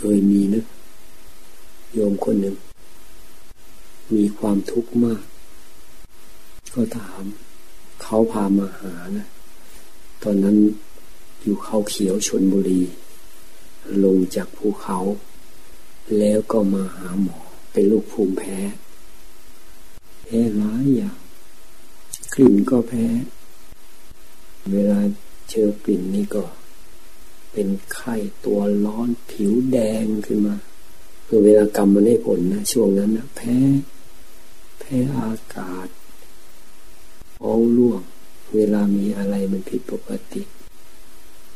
เคยมีนะ โยมคนหนึ่ง มีความทุกข์มาก ก็ถาม เขาพามาหานะ ตอนนั้นอยู่เขาเขียวชนบุรี ลงจากภูเขา แล้วก็มาหาหมอ เป็นลูกภูมิแพ้ แพ้หลายอย่างกลิ่นก็แพ้ เวลาเจอกลิ่นนี่ก็ เป็นไข้ตัวร้อนผิวแดงขึ้นมาคือเวลากรรมมันได้ผลนะช่วงนั้นนะแพ้ แพ้อากาศอ้องร่วง เวลามีอะไรมันผิดปกติ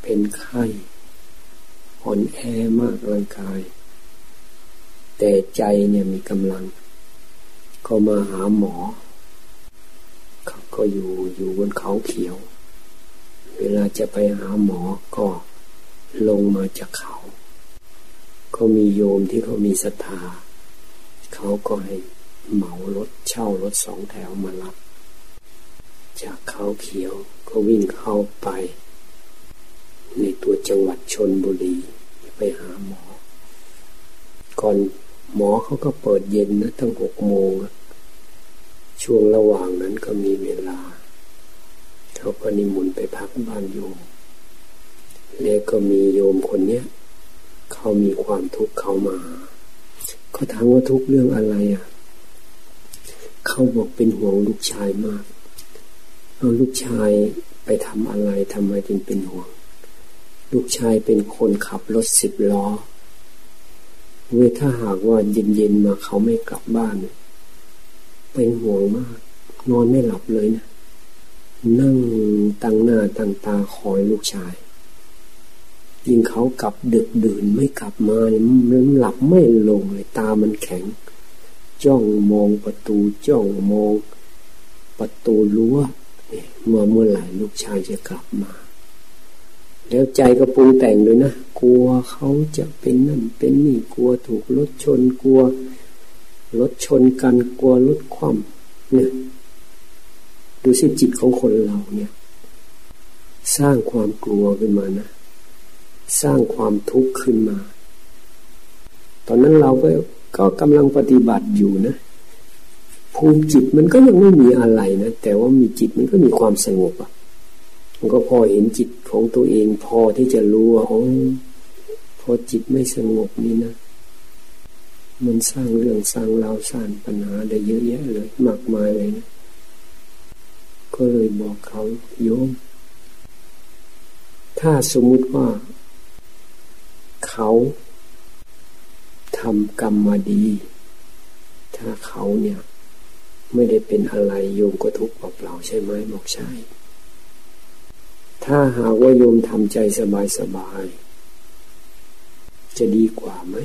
เป็นไข้อ่อนแอมากร่างกาย แต่ใจเนี่ยมีกำลัง ก็มาหาหมอเขาก็อยู่อยู่บนเขาเขียว เวลาจะไปหาหมอก็ ลงมาจากเขา ก็มีโยมที่เขามีศรัทธา เขาก็ให้เหมารถเช่ารถสองแถวมารับ จากเขาเขียวก็วิ่งเข้าไป ในตัวจังหวัดชนบุรี ไปหาหมอ ก่อนหมอเขาก็เปิดเย็นนะตั้งหกโมง ช่วงระหว่างนั้นก็มีเวลา เขาก็นิมนต์ไปพักบ้านโยม แล้วก็มีโยมคนเนี้ยเขามีความทุกข์เขามาเขาถามว่าทุกเรื่องอะไรอะเขาบอกเป็นห่วงลูกชายมากเอาลูกชายไปทำอะไรทำไมจึงเป็นห่วง ลูกชายเป็นคนขับรถสิบล้อเวถ้าหากว่าเย็นๆมาเขาไม่กลับบ้าน เป็นห่วงมาก นอนไม่หลับเลยนะ นั่งตั้งหน้าตั้งตาคอยลูกชาย ยิ่งเขากลับดึกดื่นไม่กลับมาเนี่ยหลับไม่ลงเลยตามันแข็ง จ้องมองประตูจ้องมอง ประตูรั้วเมื่อเมื่อไหร่ลูกชายจะกลับมา แล้วใจก็ปรุงแต่งเลยนะกลัวเขาจะเป็นนั่นเป็นนี่กลัวถูกรถชนกลัวรถชนกันกลัวรถคว่ำเนี่ยดูสิจิตของคนเราเนี่ย สร้างความกลัวขึ้นมานะ สร้างความทุกข์ขึ้นมา ตอนนั้นเราก็ก็กำลังปฏิบัติอยู่นะ ภูมิจิตมันก็ยังไม่มีอะไรนะ แต่ว่ามีจิตมันก็มีความสงบอะมันก็พอเห็นจิตของตัวเองพอที่จะรู้ว่าอ๋อพอจิตไม่สงบนี่นะ มันสร้างเรื่องสร้างราวสร้างปัญหาได้เยอะแยะเลยมากมายเลยนะก็เลยบอกเขาโยม ถ้าสมมุติว่า เขาทำกรรมมาดี ถ้าเขาเนี่ย ไม่ได้เป็นอะไรโยมก็ทุกข์เปล่าใช่ไหมบอกใช่ ถ้าหากว่าโยมทำใจสบายๆจะดีกว่าไหม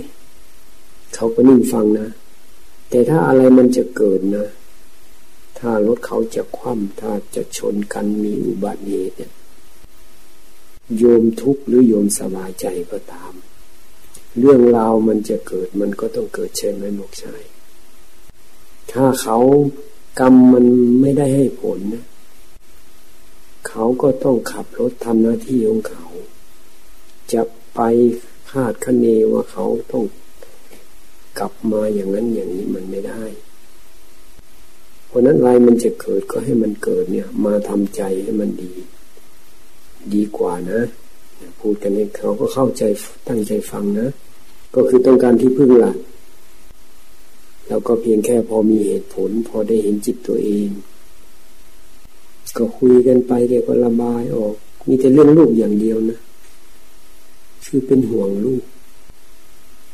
เขาก็นิ่งฟังนะ แต่ถ้าอะไรมันจะเกิดนะ ถ้ารถเขาจะคว่ำถ้าจะชนกันมีอุบัติเหตุเนี่ย โยมทุกข์หรือโยมสบายใจก็ตาม เรื่องราวมันจะเกิดมันก็ต้องเกิดเช่นไหมบอกใช่ถ้าเขากรรมมันไม่ได้ให้ผลนะเขาก็ต้องขับรถทำหน้าที่ของเขา จะไปคาดคะเนว่าเขาต้องกลับมาอย่างนั้นอย่างนี้มันไม่ได้ เพราะนั้นอะไรมันจะเกิดก็ให้มันเกิดเนี่ย มาทำใจให้มันดี ดีกว่านะ พูดกันเองเขาก็เข้าใจตั้งใจฟังนะ ก็คือต้องการที่พึ่งหลักแล้วก็เพียงแค่พอมีเหตุผล พอได้เห็นจิตตัวเอง ก็คุยกันไปเดี๋ยวก็ระบายออก มีแต่เรื่องลูกอย่างเดียวนะคือเป็นห่วงลูก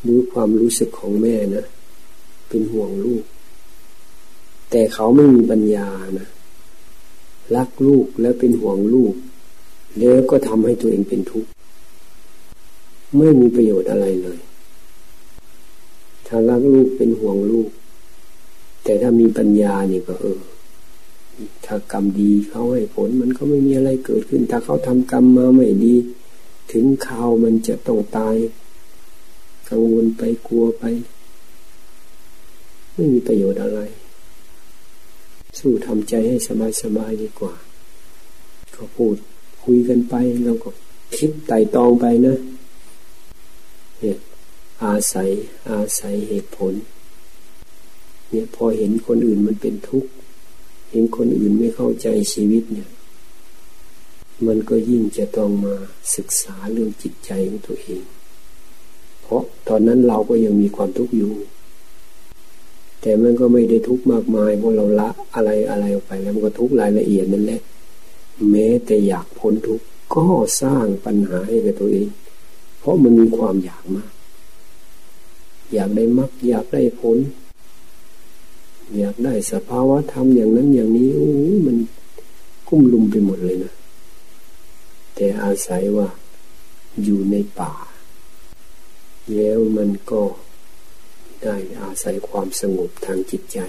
รู้ความรู้สึกของแม่นะ เป็นห่วงลูก แต่เขาไม่มีปัญญานะ รักลูกแล้วเป็นห่วงลูก แล้วก็ทำให้ตัวเองเป็นทุกข์ไม่มีประโยชน์อะไรเลย ถ้ารักลูกเป็นห่วงลูก แต่ถ้ามีปัญญานี่ก็เออ ถ้ากรรมดีเขาให้ผลมันก็ไม่มีอะไรเกิดขึ้น ถ้าเขาทำกรรมมาไม่ดี ถึงข่าวมันจะต้องตาย กังวลไปกลัวไป ไม่มีประโยชน์อะไร สู้ทำใจให้สบายๆดีกว่า ก็พูด คุยกันไปแล้วก็คิดไต่ตองไปนะเนี่ยออาศัยอาศัยเหตุผล เนี่ยพอเห็นคนอื่นมันเป็นทุกข์ เห็นคนอื่นไม่เข้าใจชีวิตเนี่ย มันก็ยิ่งจะต้องมาศึกษาเรื่องจิตใจของตัวเอง เพราะตอนนั้นเราก็ยังมีความทุกข์อยู่ แต่มันก็ไม่ได้ทุกข์มากมายเพราะเราละอะไรอะไรออกไปแล้วมันก็ทุกข์รายละเอียดนั่นแหละ แม้แต่อยากพ้นทุกข์ก็สร้างปัญหาให้กับตัวเอง เพราะมันมีความอยากมาก อยากได้มรรคอยากได้ผล อยากได้สภาวะธรรมอย่างนั้นอย่างนี้โอ้มันกุ้มลุมไปหมดเลยนะ แต่อาศัยว่าอยู่ในป่า แล้วมันก็ได้อาศัยความสงบทางจิตใจ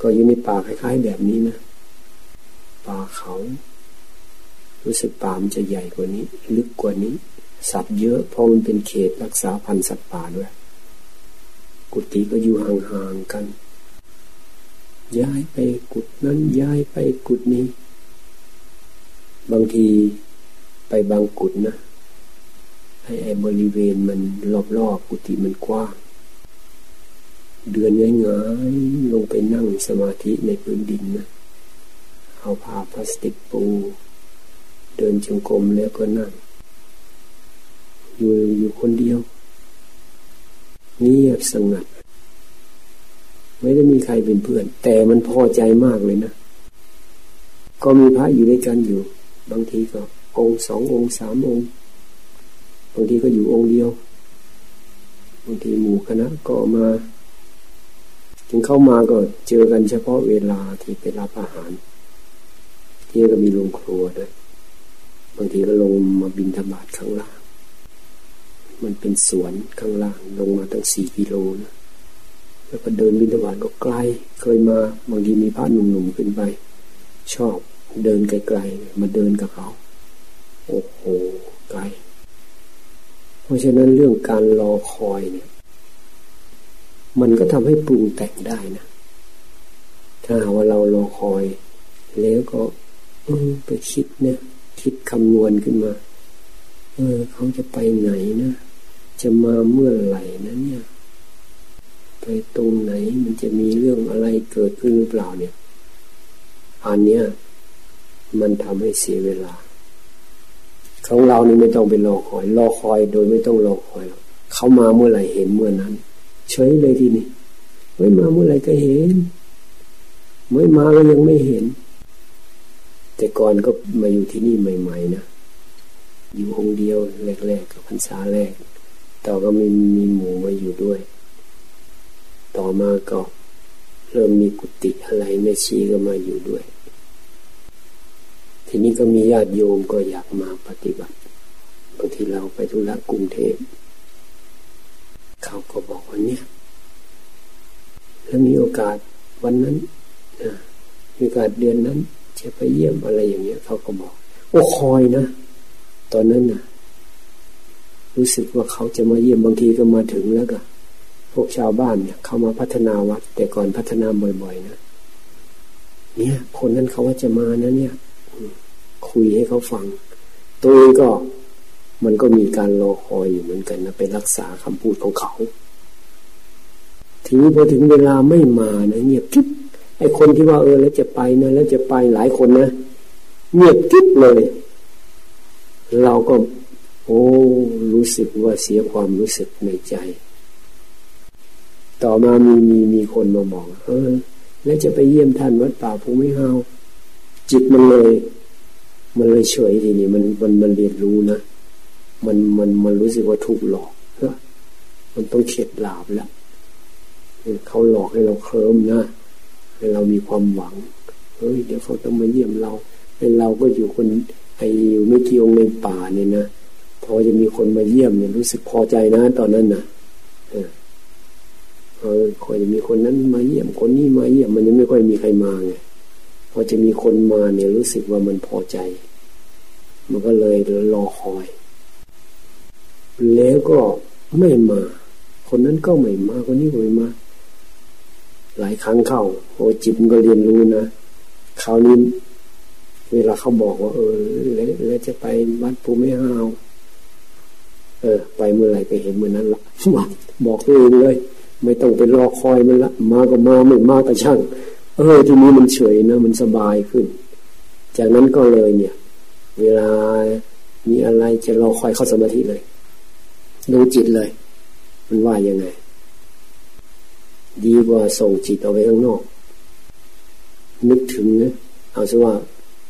ก็อยู่ในป่าคล้ายๆแบบนี้นะ ป่าเขา รู้สึกป่ามันจะใหญ่กว่านี้ ลึกกว่านี้ สัตว์เยอะเพราะมันเป็นเขตรักษาพันธุ์สัตว์ป่าด้วยกุฏิก็อยู่ห่างๆกัน ย้ายไปกุฏนั้นย้ายไปกุฏนี้ บางทีไปบางกุฏนะให้ไอ้บริเวณมันรอบๆกุฏิมันกว้างเดือนง่ายๆลงไปนั่งสมาธิในพื้นดินนะ เอาผ้าพลาสติกปู เดินจงกรมแล้วก็นั่ง อยู่อยู่คนเดียวเงียบสงัด ไม่ได้มีใครเป็นเพื่อน แต่มันพอใจมากเลยนะ ก็มีพระอยู่ด้วยกันอยู่ บางทีก็องค์สององค์สามองค์ บางทีก็อยู่องค์เดียว บางทีหมู่คณะก็มา ถึงเข้ามาก็เจอกันเฉพาะเวลาที่ไปรับอาหาร ที่ก็มีโรงครัวด้วยบางทีก็ลงมาบินธบาตข้างล่าง มันเป็นสวนข้างล่างลงมาตั้งสี่กิโลนะแล้วก็เดินบินธบาตก็ไกล เคยมาบางทีมีพระหนุ่มๆขึ้นไป ชอบเดินไกลๆมาเดินกับเขาโอ้โหไกล เพราะฉะนั้นเรื่องการรอคอยเนี่ย มันก็ทำให้ปรุงแต่งได้นะ ถ้าว่าเรารอคอย แล้วก็ ไปคิดเนี่ยคิดคำนวณขึ้นมา เออเขาจะไปไหนนะ จะมาเมื่อไหร่นะเนี่ย ไปตรงไหนมันจะมีเรื่องอะไรเกิดขึ้นหรือเปล่าเนี่ย อันเนี้ยมันทำให้เสียเวลา ของเรานี่ไม่ต้องไปรอคอย รอคอยโดยไม่ต้องรอคอยหรอกเขามาเมื่อไหร่เห็นเมื่อนั้น เฉยเลยทีนี้ไม่มาเมื่อไหร่ก็เห็น ไม่มาก็ยังไม่เห็น แต่ก่อนก็มาอยู่ที่นี่ใหม่ ๆ นะ อยู่องเดียวแรกๆกับพรรษาแรก ต่อก็มีมีหมูมาอยู่ด้วย ต่อมาก็เริ่มมีกุฏิอะไรแม่ชีก็มาอยู่ด้วย ทีนี้ก็มีญาติโยมก็อยากมาปฏิบัติ บางทีเราไปธุระกรุงเทพเขาก็บอกว่าเนี่ยแล้วมีโอกาสวันนั้นมีโอกาสเดือนนั้น จะไปเยี่ยมอะไรอย่างเงี้ยเขาก็บอก โอ้คอยนะ ตอนนั้นนะรู้สึกว่าเขาจะมาเยี่ยมบางทีก็มาถึงแล้วก็พวกชาวบ้านเนี่ยเขามาพัฒนาวัด แต่ก่อนพัฒนาบ่อยๆนะเนี่ย คนนั้นเขาว่าจะมานะเนี่ยคุยให้เขาฟัง ตัวเองก็ มันก็มีการรอคอยอยู่เหมือนกันนะไปรักษาคำพูดของเขาทีนี้พอถึงเวลาไม่มานะเงียบกิ๊บ ไอ้คนที่ว่าเออแล้วจะไปนะแล้วจะไปหลายคนนะเงียบกิ๊บเลย เราก็ โอ้รู้สึกว่าเสียความรู้สึกในใจ ต่อมามีมีมีคนมาบอกเออ แล้วจะไปเยี่ยมท่านวัดป่าภูมิเฮาจิตมันเลย มันเลยเฉยทีนี้มันมันมันเรียนรู้นะมันมันมันรู้สึกว่าถูกหลอกมันต้องเข็ดหลาบแล้วเขาหลอกให้เราเคลิ้มนะ เรามีความหวังเฮ้ยเดี๋ยวเขาต้องมาเยี่ยมเราไอเราก็อยู่คนไออยู่ไม่กี่องในป่าเนี่ยนะพอจะมีคนมาเยี่ยมเนี่ยรู้สึกพอใจนะตอนนั้นนะเออคอยจะมีคนนั้นมาเยี่ยมคนนี้มาเยี่ยมมันยังไม่ค่อยมีใครมาไงพอจะมีคนมาเนี่ยรู้สึกว่ามันพอใจ มันก็เลยรอคอย แล้วก็ไม่มา คนนั้นก็ไม่มาคนนี้ก็ไม่มา หลายครั้งเข้า โอ้จิตมันก็เรียนรู้นะคราวนี้เวลาเขาบอกว่า เออแล้วจะไปวัดภูมิฮาวเออ ไปเมื่อไรก็เห็นเมื่อนั้นละบอกตัวเองเลย ไม่ต้องไปรอคอยมันละมาก็มาไม่มาก็ช่าง เออ ทีนี้มันเฉยนะมันสบายขึ้น จากนั้นก็เลยเนี่ย เวลามีอะไรจะรอคอยเข้าสมาธิเลยดูจิตเลย มันว่ายังไง ดีกว่าส่งจิตออกไปข้างนอก นึกถึงนะเอาซะว่า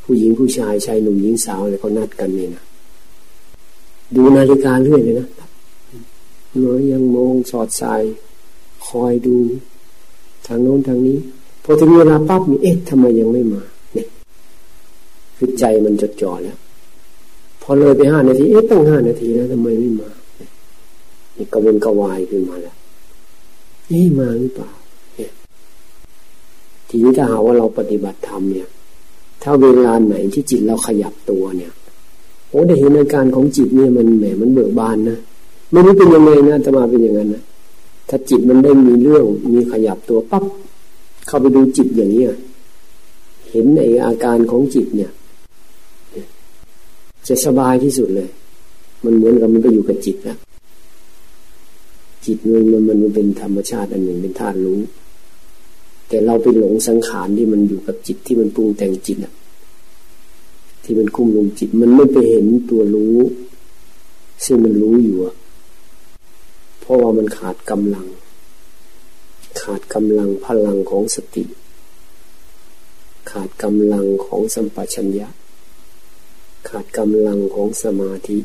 ผู้หญิงผู้ชายชายหนุ่มหญิงสาวอะไรเขานัดกันนี่นะดูนาฬิกาเรื่อยเลยนะเมื่อยยังมองสอดสายคอยดู ทางโน้นทางนี้พอถึงเวลาปั๊บมีเอ๊ะทำไมยังไม่มาเนี่ยคือใจมันจดจ่อแล้วพอเลยไปห้านาทีเอ๊ะตั้งห้านาทีแล้วทำไมไม่มานี่กระวนกระวายขึ้นมาแล้ว นี่มาหรือเปล่าทีนี้ถ้าหาว่าเราปฏิบัติธรรมเนี่ย ถ้าเวลาไหนที่จิตเราขยับตัวเนี่ยโอ้ได้เห็นอาการของจิตเนี่ยมันแหมมันเบิกบานนะไม่รู้เป็นยังไงนะจะมาเป็นอย่างนั้นนะถ้าจิตมันได้มีเรื่องมีขยับตัวปั๊บเข้าไปดูจิตอย่างนี้เห็นในอาการของจิตเนี่ย จะสบายที่สุดเลย มันเหมือนกับมันไปอยู่กับจิตนะ จิตมันมันมันเป็นธรรมชาติอันหนึ่งเป็นธาตุรู้ แต่เราไปหลงสังขารที่มันอยู่กับจิตที่มันปรุงแต่งจิตอะที่มันคุ้มลงจิต มันไม่ไปเห็นตัวรู้ ซึ่งมันรู้อยู่อะเพราะว่ามันขาดกำลัง ขาดกำลังพลังของสติ ขาดกำลังของสัมปชัญญะ ขาดกำลังของสมาธิ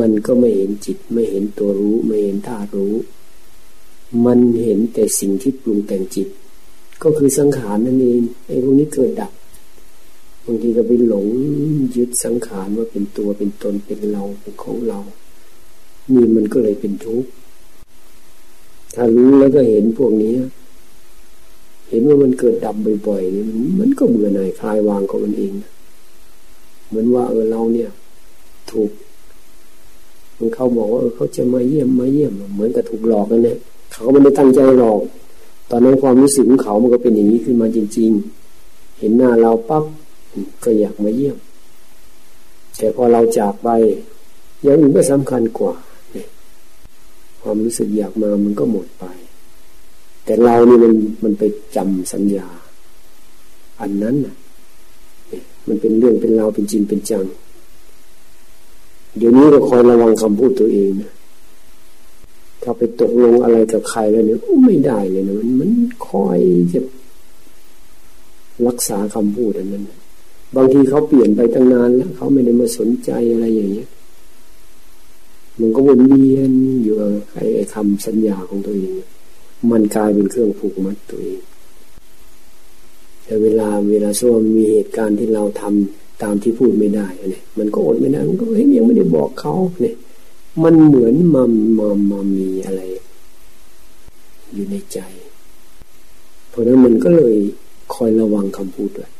มันก็ไม่เห็นจิตไม่เห็นตัวรู้ไม่เห็นธาตุรู้ มันเห็นแต่สิ่งที่ปรุงแต่งจิต ก็คือสังขารนั่นเองไอ้พวกนี้เกิดดับบางทีก็ไปหลงยึดสังขารว่าเป็นตัวเป็นตนเป็นเราเป็นของเรา นี่มันก็เลยเป็นทุกข์ถ้ารู้แล้วก็เห็นพวกนี้ เห็นว่ามันเกิดดับบ่อยๆนี่มันก็เบื่อหน่ายคลายวางของมันเองเหมือนว่าเออเราเนี่ย ถูก มันเขาบอกว่าเขาจะมาเยี่ยมมาเยี่ยมเหมือนกับถูกหลอกกันเนี่ยเขาก็ไม่ได้ตั้งใจหลอก ตอนนั้นความรู้สึกของเขามันก็เป็นอย่างนี้ขึ้นมาจริง ๆ เห็นหน้าเราปั๊บก็อยากมาเยี่ยม แต่พอเราจากไปอย่างอื่นก็สำคัญกว่า ความรู้สึกอยากมามันก็หมดไป แต่เรานี่มันมันไปจำสัญญา อันนั้นน่ะมันเป็นเรื่องเป็นราวเป็นจริงเป็นจัง เดี๋ยวนี้เราคอยระวังคำพูดตัวเองนะถ้าไปตกลงอะไรกับใครแล้วเนี่ยไม่ได้เลยนะมันมันคอยจะรักษาคำพูดอันนั้นบางทีเขาเปลี่ยนไปตั้งนานแล้วเขาไม่ได้มาสนใจอะไรอย่างเงี้ยมันก็วนเวียนอยู่ไอ้คำสัญญาของตัวเอง มันกลายเป็นเครื่องผูกมัดตัวเองแต่เวลาเวลาช่วงมีเหตุการณ์ที่เราทำ ตามที่พูดไม่ได้เนี่ยมันก็อดไม่ได้มันก็เฮ้ยยังไม่ได้บอกเขาเนี่ย มันเหมือนมามามามีอะไร อยู่ในใจ เพราะนั้นมันก็เลยคอยระวังคำพูดด้วย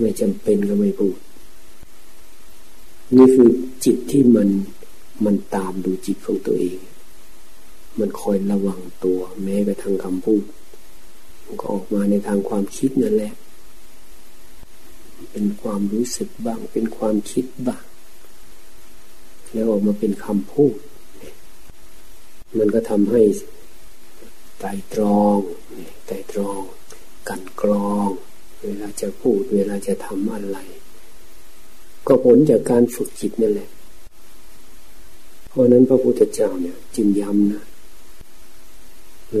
ไม่จำเป็นก็ไม่พูด นี่คือจิตที่มันมันตามดูจิตของตัวเอง มันคอยระวังตัว แม้กระทั่งคำพูด มันก็ออกมาในทางความคิดนั่นแหละ เป็นความรู้สึกบ้าง เป็นความคิดบ้าง แล้วออกมาเป็นคำพูด มันก็ทำให้ไตรตรองไตรตรองกันกรอง เวลาจะพูด เวลาจะทำอะไร ก็ผลจากการฝึกจิตนั่นแหละ เพราะนั้นพระพุทธเจ้าเนี่ยจึงย้ำนะ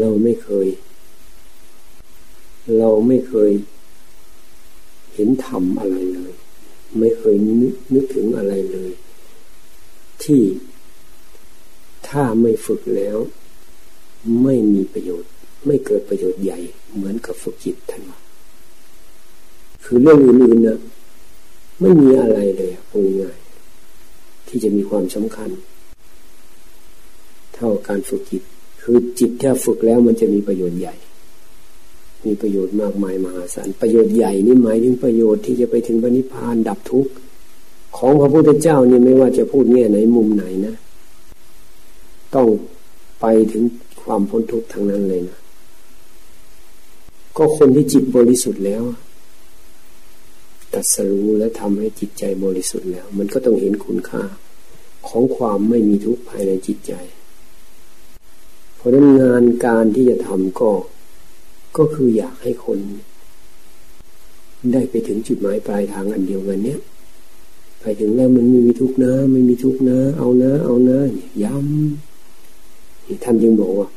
เราไม่เคย เราไม่เคย เห็นธรรมอะไรเลย ไม่เคยนึกนึกถึงอะไรเลย ที่ถ้าไม่ฝึกแล้ว ไม่มีประโยชน์ ไม่เกิดประโยชน์ใหญ่ เหมือนกับฝึกจิตท่านว่าคือเรื่องอื่นๆนะไม่มีอะไรเลยพูดง่ายที่จะมีความสำคัญ เท่าการฝึกจิต คือจิตถ้าฝึกแล้วมันจะมีประโยชน์ใหญ่ มีประโยชน์มากมายมหาศาลประโยชน์ใหญ่นี่หมายถึงประโยชน์ที่จะไปถึงพระนิพพานดับทุกข์ของพระพุทธเจ้านี่ไม่ว่าจะพูดแง่ไหนมุมไหนนะ ต้องไปถึงความพ้นทุกข์ทางนั้นเลยนะก็คนที่จิตบริสุทธิ์แล้วตัดสรู้และทำให้จิตใจบริสุทธิ์แล้ว มันก็ต้องเห็นคุณค่าของความไม่มีทุกข์ภายในจิตใจ เพราะนั้นงานการที่จะทำก็ ก็คืออยากให้คน ได้ไปถึงจุดหมายปลายทางอันเดียวกันเนี้ยไปถึงแล้วมันไม่มีทุกข์นะ ไม่มีทุกข์นะ เอานะ เอานะย้ำท่านจึงบอกว่า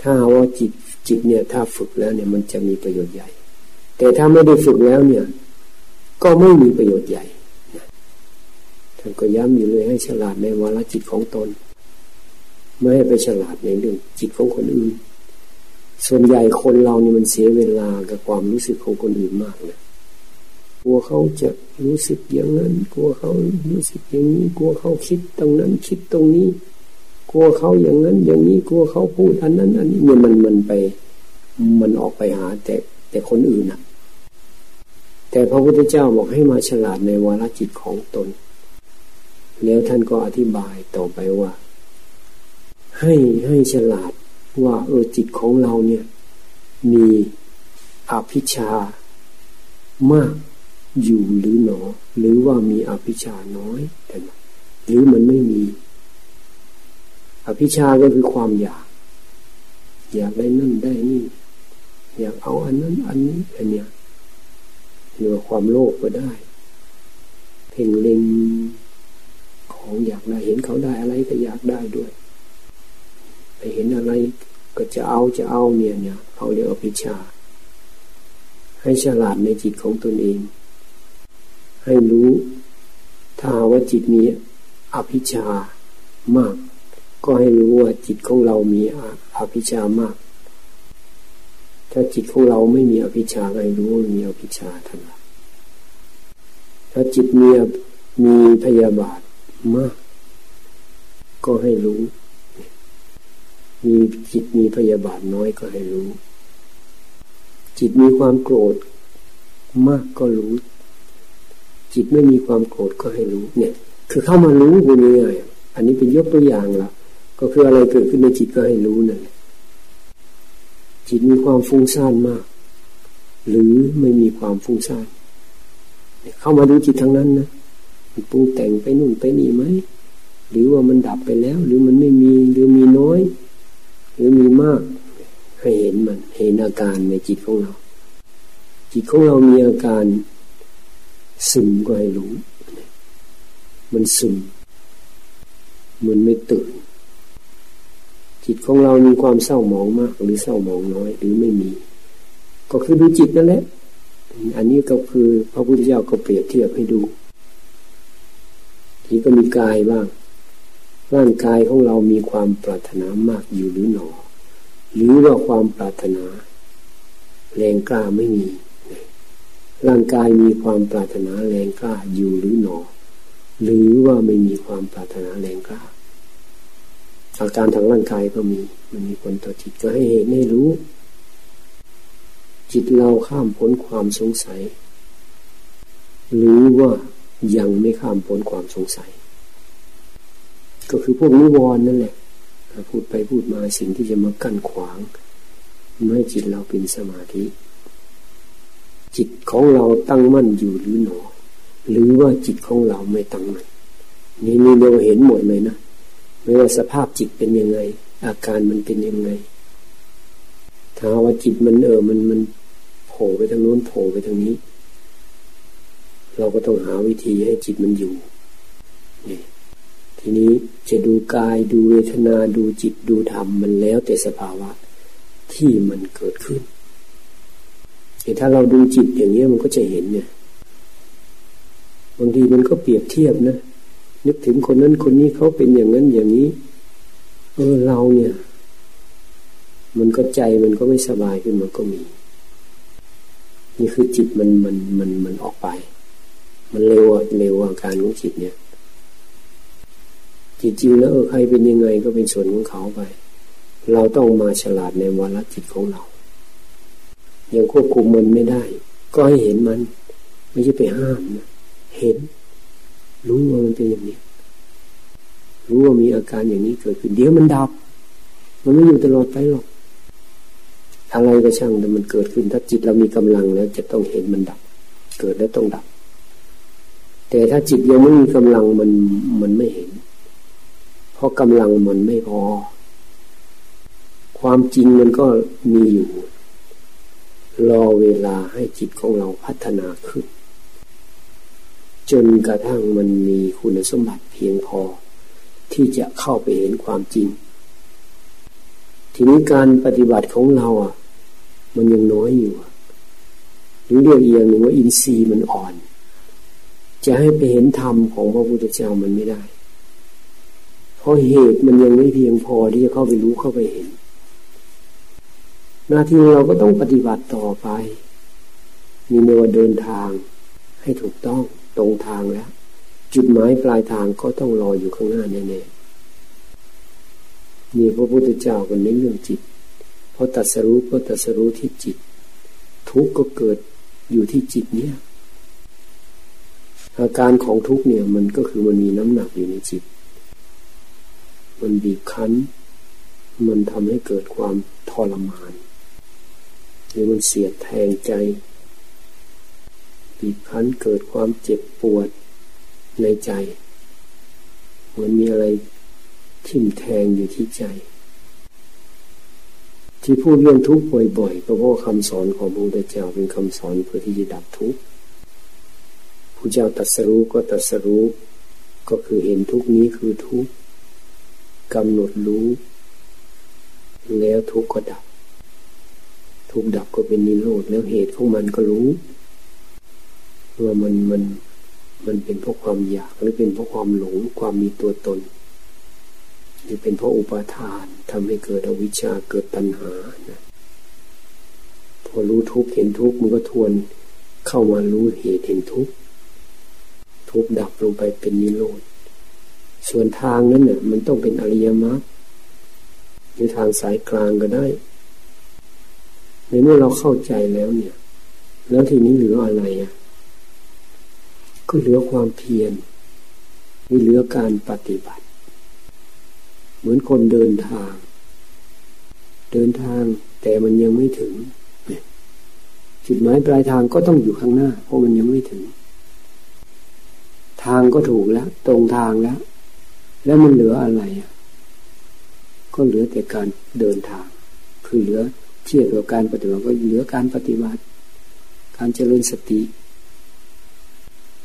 ถ้าว่าจิตจิตเนี่ย ถ้าฝึกแล้วเนี่ยมันจะมีประโยชน์ใหญ่ แต่ถ้าไม่ได้ฝึกแล้วเนี่ย ก็ไม่มีประโยชน์ใหญ่ท่านก็ย้ำอยู่เลยให้ฉลาดในวาระจิตของตน ไม่ให้ไปฉลาดในเรื่องจิตของคนอื่น ส่วนใหญ่คนเรานี่มันเสียเวลากับความรู้สึกของคนอื่นมากนะกลัวเขาจะรู้สึกอย่างนั้น กลัวเขารู้สึกอย่างนี้ กลัวเขาคิดตรงนั้นคิดตรงนี้ กลัวเขาอย่างนั้น อย่างนี้กลัวเขาพูดอันนั้น อันนี้เนี่ยมันมันไป มันออกไปหา แต่แต่คนอื่นอะแต่พระพุทธเจ้าบอกให้มาฉลาดในวาระจิตของตน แล้วท่านก็อธิบายต่อไปว่า ให้ให้ฉลาด ว่าเออจิตของเราเนี่ย มีอภิชามากอยู่หรือหนอ หรือว่ามีอภิชาน้อยแต่หรือมันไม่มี อภิชาก็คือความอยาก อยากได้นั่นได้นี่ อยากเอาอันนั้น อันนี้อันเนี้ยหรือความโลภก็ได้ เพ่งเล็งของอยากได้เห็นเขาได้อะไรก็อยากได้ด้วย ไปเห็นอะไร ก็จะ เอาจะเอาเนี่ยเนี่ยเขาเรียกอภิชา ให้ฉลาดในจิตของตนเอง ให้รู้ ถ้าว่าจิตมีอภิชามาก ก็ให้รู้ว่าจิตของเรามีอภิชามาก ถ้าจิตของเราไม่มีอภิชาให้รู้ว่ามีอภิชาทันทีถ้าจิตมีมีพยาบาทมาก ก็ให้รู้ มีจิตมีพยาบาทน้อยก็ให้รู้ จิตมีความโกรธมากก็รู้ จิตไม่มีความโกรธก็ให้รู้ เนี่ย คือเข้ามารู้คุณง่ายอันนี้เป็นยกตัวอย่างละก็คืออะไรเกิดขึ้นในจิตก็ให้รู้นั่นจิตมีความฟุ้งซ่านมาก หรือไม่มีความฟุ้งซ่านเข้ามาดูจิตทั้งนั้นนะมันปรุงแต่งไปนู่นไปนี่ไหมหรือว่ามันดับไปแล้ว หรือมันไม่มีหรือมีน้อย หรือมีมาก ให้เห็นมันเห็นอาการในจิตของเรา จิตของเรามีอาการซึมก็ให้รู้ มันซึมมันไม่ตื่น จิตของเรามีความเศร้าหมองมาก หรือเศร้าหมองน้อย หรือไม่มี ก็คือดูจิตนั่นแหละอันนี้ก็คือพระพุทธเจ้าก็เปรียบเทียบให้ดู ที่ก็มีกายบ้าง ร่างกายของเรามีความปรารถนามากอยู่หรือหนอ หรือว่าความปรารถนาแรงกล้าไม่มี ร่างกายมีความปรารถนาแรงกล้าอยู่หรือหนอ หรือว่าไม่มีความปรารถนาแรงกล้าอาการทางร่างกายก็มี มันมีผลต่อจิตก็ให้เห็นให้รู้ จิตเราข้ามพ้นความสงสัย หรือว่ายังไม่ข้ามพ้นความสงสัย ก็คือพวกนิวรณ์นั่นแหละพูดไปพูดมาสิ่งที่จะมากั้นขวางไม่ให้จิตเราเป็นสมาธิ จิตของเราตั้งมั่นอยู่หรือหนอ หรือว่าจิตของเราไม่ตั้งมั่นนี่นี่เราเห็นหมดเลยนะไม่ว่าสภาพจิตเป็นยังไง อาการมันเป็นยังไงถ้าว่าจิตมันเออมันมันโผล่ไปทางโน้นโผล่ไปทางนี้ เราก็ต้องหาวิธีให้จิตมันอยู่นี่ ทีนี้จะดูกายดูเวทนาดูจิตดูธรรมมันแล้วแต่สภาวะที่มันเกิดขึ้นถ้าเราดูจิตอย่างนี้มันก็จะเห็นเนี่ยบางทีมันก็เปรียบเทียบนะนึกถึงคนนั้นคนนี้เขาเป็นอย่างนั้นอย่างนี้ เออเราเนี่ย มันก็ใจมันก็ไม่สบายขึ้นมันก็มี นี่คือจิตมันมันมันมันออกไป มันเร็วเร็วอาการของจิตเนี่ย จริงๆแล้วใครเป็นยังไงก็เป็นส่วนของเขาไป เราต้องมาฉลาดในวาระจิตของเรายังควบคุมมันไม่ได้ ก็ให้เห็นมัน ไม่ใช่ไปห้ามนะเห็น รู้ว่ามันเป็นอย่างนี้ รู้ว่ามีอาการอย่างนี้เกิดขึ้นเดี๋ยวมันดับ มันไม่อยู่ตลอดไปหรอกอะไรก็ช่างแต่มันเกิดขึ้นถ้าจิตเรามีกำลังแล้ว จะต้องเห็นมันดับ เกิดแล้วต้องดับ แต่ถ้าจิตยังไม่มีกำลังมันมันไม่เห็น เพราะกำลังมันไม่พอ ความจริงมันก็มีอยู่ รอเวลาให้จิตของเราพัฒนาขึ้น จนกระทั่งมันมีคุณสมบัติเพียงพอ ที่จะเข้าไปเห็นความจริง ทีนี้การปฏิบัติของเราอะ มันยังน้อยอยู่หรือเรียกอียงหนึ่งว่าอินทรีย์มันอ่อน จะให้ไปเห็นธรรมของพระพุทธเจ้ามันไม่ได้ ราะเหตุมันยังไม่เพียงพอที่จะเข้าไปรู้เข้าไปเห็น หน้าที่เราก็ต้องปฏิบัติต่อไป มีในว่าเดินทางให้ถูกต้องตรงทางแล้ว จุดหมายปลายทางก็ต้องรออยู่ข้างหน้าแน่ๆมีพระพุทธเจ้าคนนี้เรื่องจิตเพราะตัดสรู้ก็ตัดสรู้ที่จิต ทุกข์ก็เกิดอยู่ที่จิตเนี่ยอาการของทุกข์เนี่ยมันก็คือมันมีน้ำหนักอยู่ในจิต มันบีบคั้น มันทำให้เกิดความทรมาน หรือมันเสียดแทงใจ บีบคั้นเกิดความเจ็บปวดในใจ เหมือนมีอะไรทิ่มแทงอยู่ที่ใจ ที่พูดเรื่องทุกข์บ่อยๆก็เพราะคำสอนของพระพุทธเจ้าเป็นคำสอนเพื่อที่จะดับทุกข์ผู้เจ้าตรัสรู้ก็ตรัสรู้ ก็คือเห็นทุกข์นี้คือทุกข์ กำหนดรู้ แล้วทุกก็ดับ ทุกดับก็เป็นนิโรธแล้วเหตุของมันก็รู้ว่ามันมันมันเป็นเพราะความอยากหรือเป็นเพราะความหลงความมีตัวตน หรือเป็นเพราะอุปาทานทำให้เกิดอวิชชาเกิดตัณหานะพอรู้ทุกเห็นทุกมันก็ทวนเข้ามารู้เหตุเห็นทุกข์ทุกดับลงไปเป็นนิโรธ ส่วนทางนั้นเนี่ยมันต้องเป็นอริยมรรคหรือทางสายกลางก็ได้ ในเมื่อเราเข้าใจแล้วเนี่ย แล้วทีนี้เหลืออะไรอะก็เหลือความเพียรมีเหลือการปฏิบัติ เหมือนคนเดินทาง เดินทางแต่มันยังไม่ถึงจุดหมายปลายทางก็ต้องอยู่ข้างหน้า เพราะมันยังไม่ถึง ทางก็ถูกแล้ว ตรงทางแล้ว แล้วมันเหลืออะไร ก็เหลือแต่การเดินทาง คือเหลือเทียบกับการปฏิบัติก็เหลือการปฏิบัติ การเจริญสติ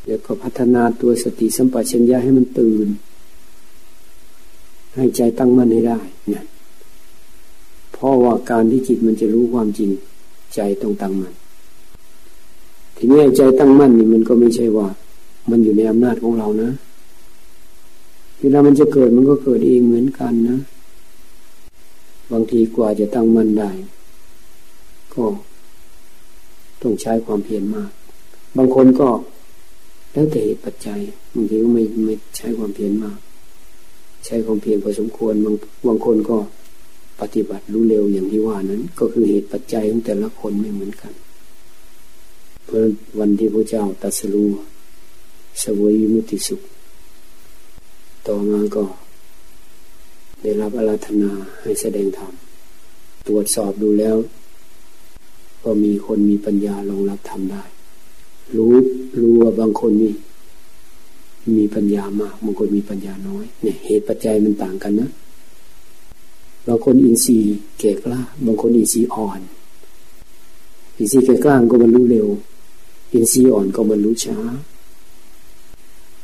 แล้วก็พัฒนาตัวสติสัมปชัญญะให้มันตื่น ให้ใจตั้งมั่นให้ได้เนี่ยเพราะว่าการที่จิตมันจะรู้ความจริง ใจต้องตั้งมั่นทีนี้ใจตั้งมั่นนี่มันก็ไม่ใช่ว่า มันอยู่ในอำนาจของเรานะ เวลามันจะเกิดมันก็เกิดเองเหมือนกันนะ บางทีกว่าจะตั้งมั่นได้ ก็ต้องใช้ความเพียรมาก บางคนก็แล้วแต่เหตุปัจจัยบางทีก็ไม่ไม่ใช้ความเพียรมาก ใช้ความเพียรพอสมควรบางบางคนก็ปฏิบัติรู้เร็วอย่างที่ว่านั้น ก็คือเหตุปัจจัยของแต่ละคนไม่เหมือนกัน เพราะวันที่พระเจ้าตรัสรู้สวยมุติสุข ต่อมาก็ได้รับอาราธนาให้แสดงธรรม ตรวจสอบดูแล้ว ก็มีคนมีปัญญารองรับทำได้ รู้รู้ว่าบางคนนี่มีปัญญามากบางคนมีปัญญาน้อยเนี่ยเหตุปัจจัยมันต่างกันนะบางคนอินทรีย์เก่กล้าบางคนอินทรีย์อ่อน อินทรีย์เก่กล้าก็บรรลุเร็ว อินทรีย์อ่อนก็บรรลุช้า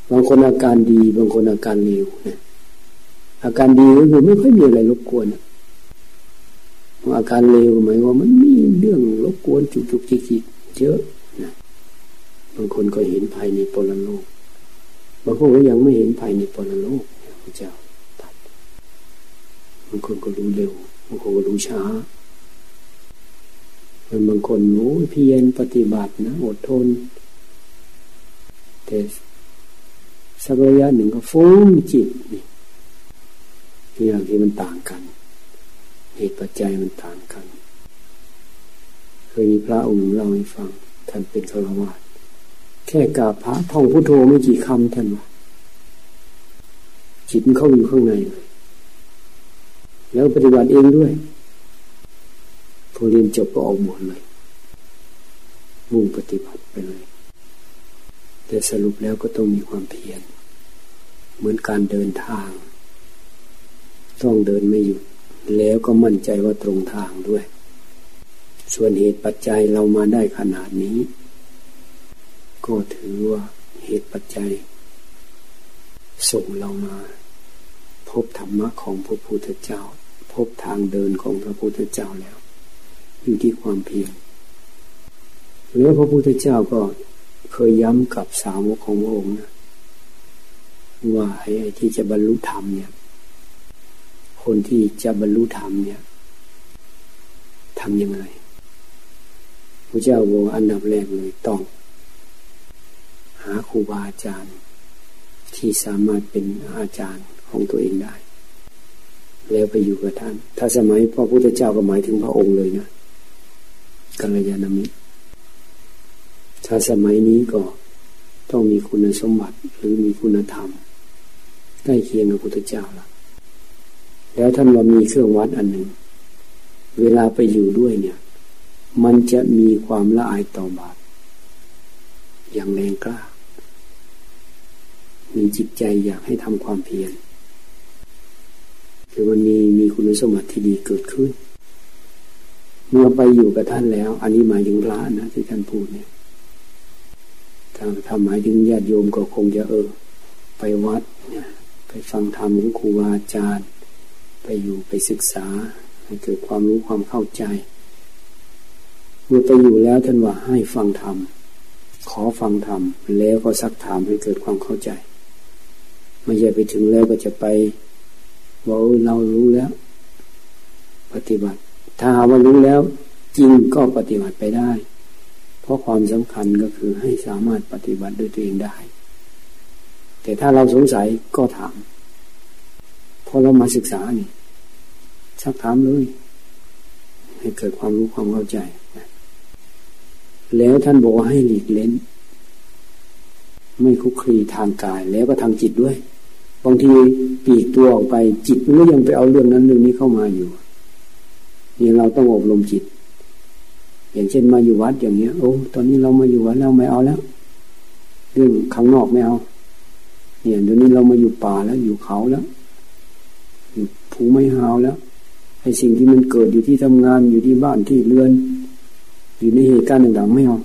บางคนอาการดี บางคนอาการเลวนะอาการดีก็คือไม่ค่อยมีอะไรรบกวนอาการเลวหมายว่ามันมีเรื่องรบกวนจุกจุกจิกจิกเยอะนะบางคนก็เห็นภายในปรโลก บางคนก็ยังไม่เห็นภายในปรโลกพระเจ้าตัดบางคนก็รู้เร็วบางคนก็รู้ช้าบางคนโอ้เพียรปฏิบัตินะอดทนแต่ สักระยะหนึ่งก็ฟุ้งจิตนี่อย่างที่มันต่างกัน เหตุปัจจัยมันต่างกัน เคยมีพระองค์เล่าให้ฟัง ท่านเป็นฆราวาสแค่กราบพระท่องพุทโธไม่กี่คำท่านว่าจิตมันเข้าอยู่ข้างในเลยแล้วปฏิบัติเองด้วยพอเรียนจบก็ออกหมดเลยมุ่งปฏิบัติไปเลย แต่สรุปแล้วก็ต้องมีความเพียร เหมือนการเดินทาง ต้องเดินไม่หยุด แล้วก็มั่นใจว่าตรงทางด้วย ส่วนเหตุปัจจัยเรามาได้ขนาดนี้ ก็ถือว่าเหตุปัจจัย ส่งเรามา พบธรรมะของพระพุทธเจ้า พบทางเดินของพระพุทธเจ้าแล้ว อยู่ที่ความเพียรแล้วพระพุทธเจ้าก็ เคยย้ำกับสาวกของพระองค์นะว่าไอ้ที่จะบรรลุธรรมเนี่ย คนที่จะบรรลุธรรมเนี่ยทำยังไงพระเจ้าบอกอันดับแรกเลยต้อง หาครูบาอาจารย์ ที่สามารถเป็นอาจารย์ของตัวเองได้ แล้วไปอยู่กับท่าน ถ้าสมัยพระพุทธเจ้าก็หมายถึงพระองค์เลยนะกัลยาณมิตร ถ้าสมัยนี้ก็ต้องมีคุณสมบัติหรือมีคุณธรรมใกล้เคียงกับพุทธเจ้าละแล้วท่านว่ามีเครื่องวัดอันหนึ่ง เวลาไปอยู่ด้วยเนี่ย มันจะมีความละอายต่อบาปอย่างแรงกล้า มีจิตใจอยากให้ทำความเพียรคือมันมีมีคุณสมบัติที่ดีเกิดขึ้น เมื่อไปอยู่กับท่านแล้ว อันนี้หมายถึงพระนะที่ท่านพูดเนี่ย ถ้าทำหมายถึงญาติโยมก็คงจะเออ ไปวัดเนี่ยไปฟังธรรมของครูบาอาจารย์ ไปอยู่ไปศึกษาให้เกิดความรู้ความเข้าใจเมื่อไปอยู่แล้วท่านว่าให้ฟังธรรมขอฟังธรรมแล้วก็ซักถามให้เกิดความเข้าใจ ไม่ใช่ไปถึงแล้วก็จะไปว่าเรารู้แล้ว ปฏิบัติ ถ้าว่ารู้แล้ว จริงก็ปฏิบัติไปได้ ราะความสำคัญก็คือให้สามารถปฏิบัติด้วยตัวเองได้ แต่ถ้าเราสงสัยก็ถามพอเรามาศึกษานี่ชักถามเลย ให้เกิดความรู้ความเข้าใจแล้วท่านบอกว่าให้หลีกเล้น ไม่คุกคีทางกายแล้วก็ทางจิตด้วย บางทีปีกตัวออกไปจิตมันก็ยังไปเอาเรื่องนั้นเรื่องนี้เข้ามาอยู่นี่เราต้องอบรมจิต อย่างเช่นมาอยู่วัดอย่างเนี้ยโอ้ตอนนี้เรามาอยู่วัดแล้วไม่เอาแล้วเรื่องข้างนอกไม่เอา เนี่ยเดี๋ยวนี้เรามาอยู่ป่าแล้วอยู่เขาแล้วอยู่ภูไม่หาวแล้วไอ้สิ่งที่มันเกิดอยู่ที่ทำงานอยู่ที่บ้านที่เรือน อยู่ในเหตุการณ์ต่างๆไม่เอา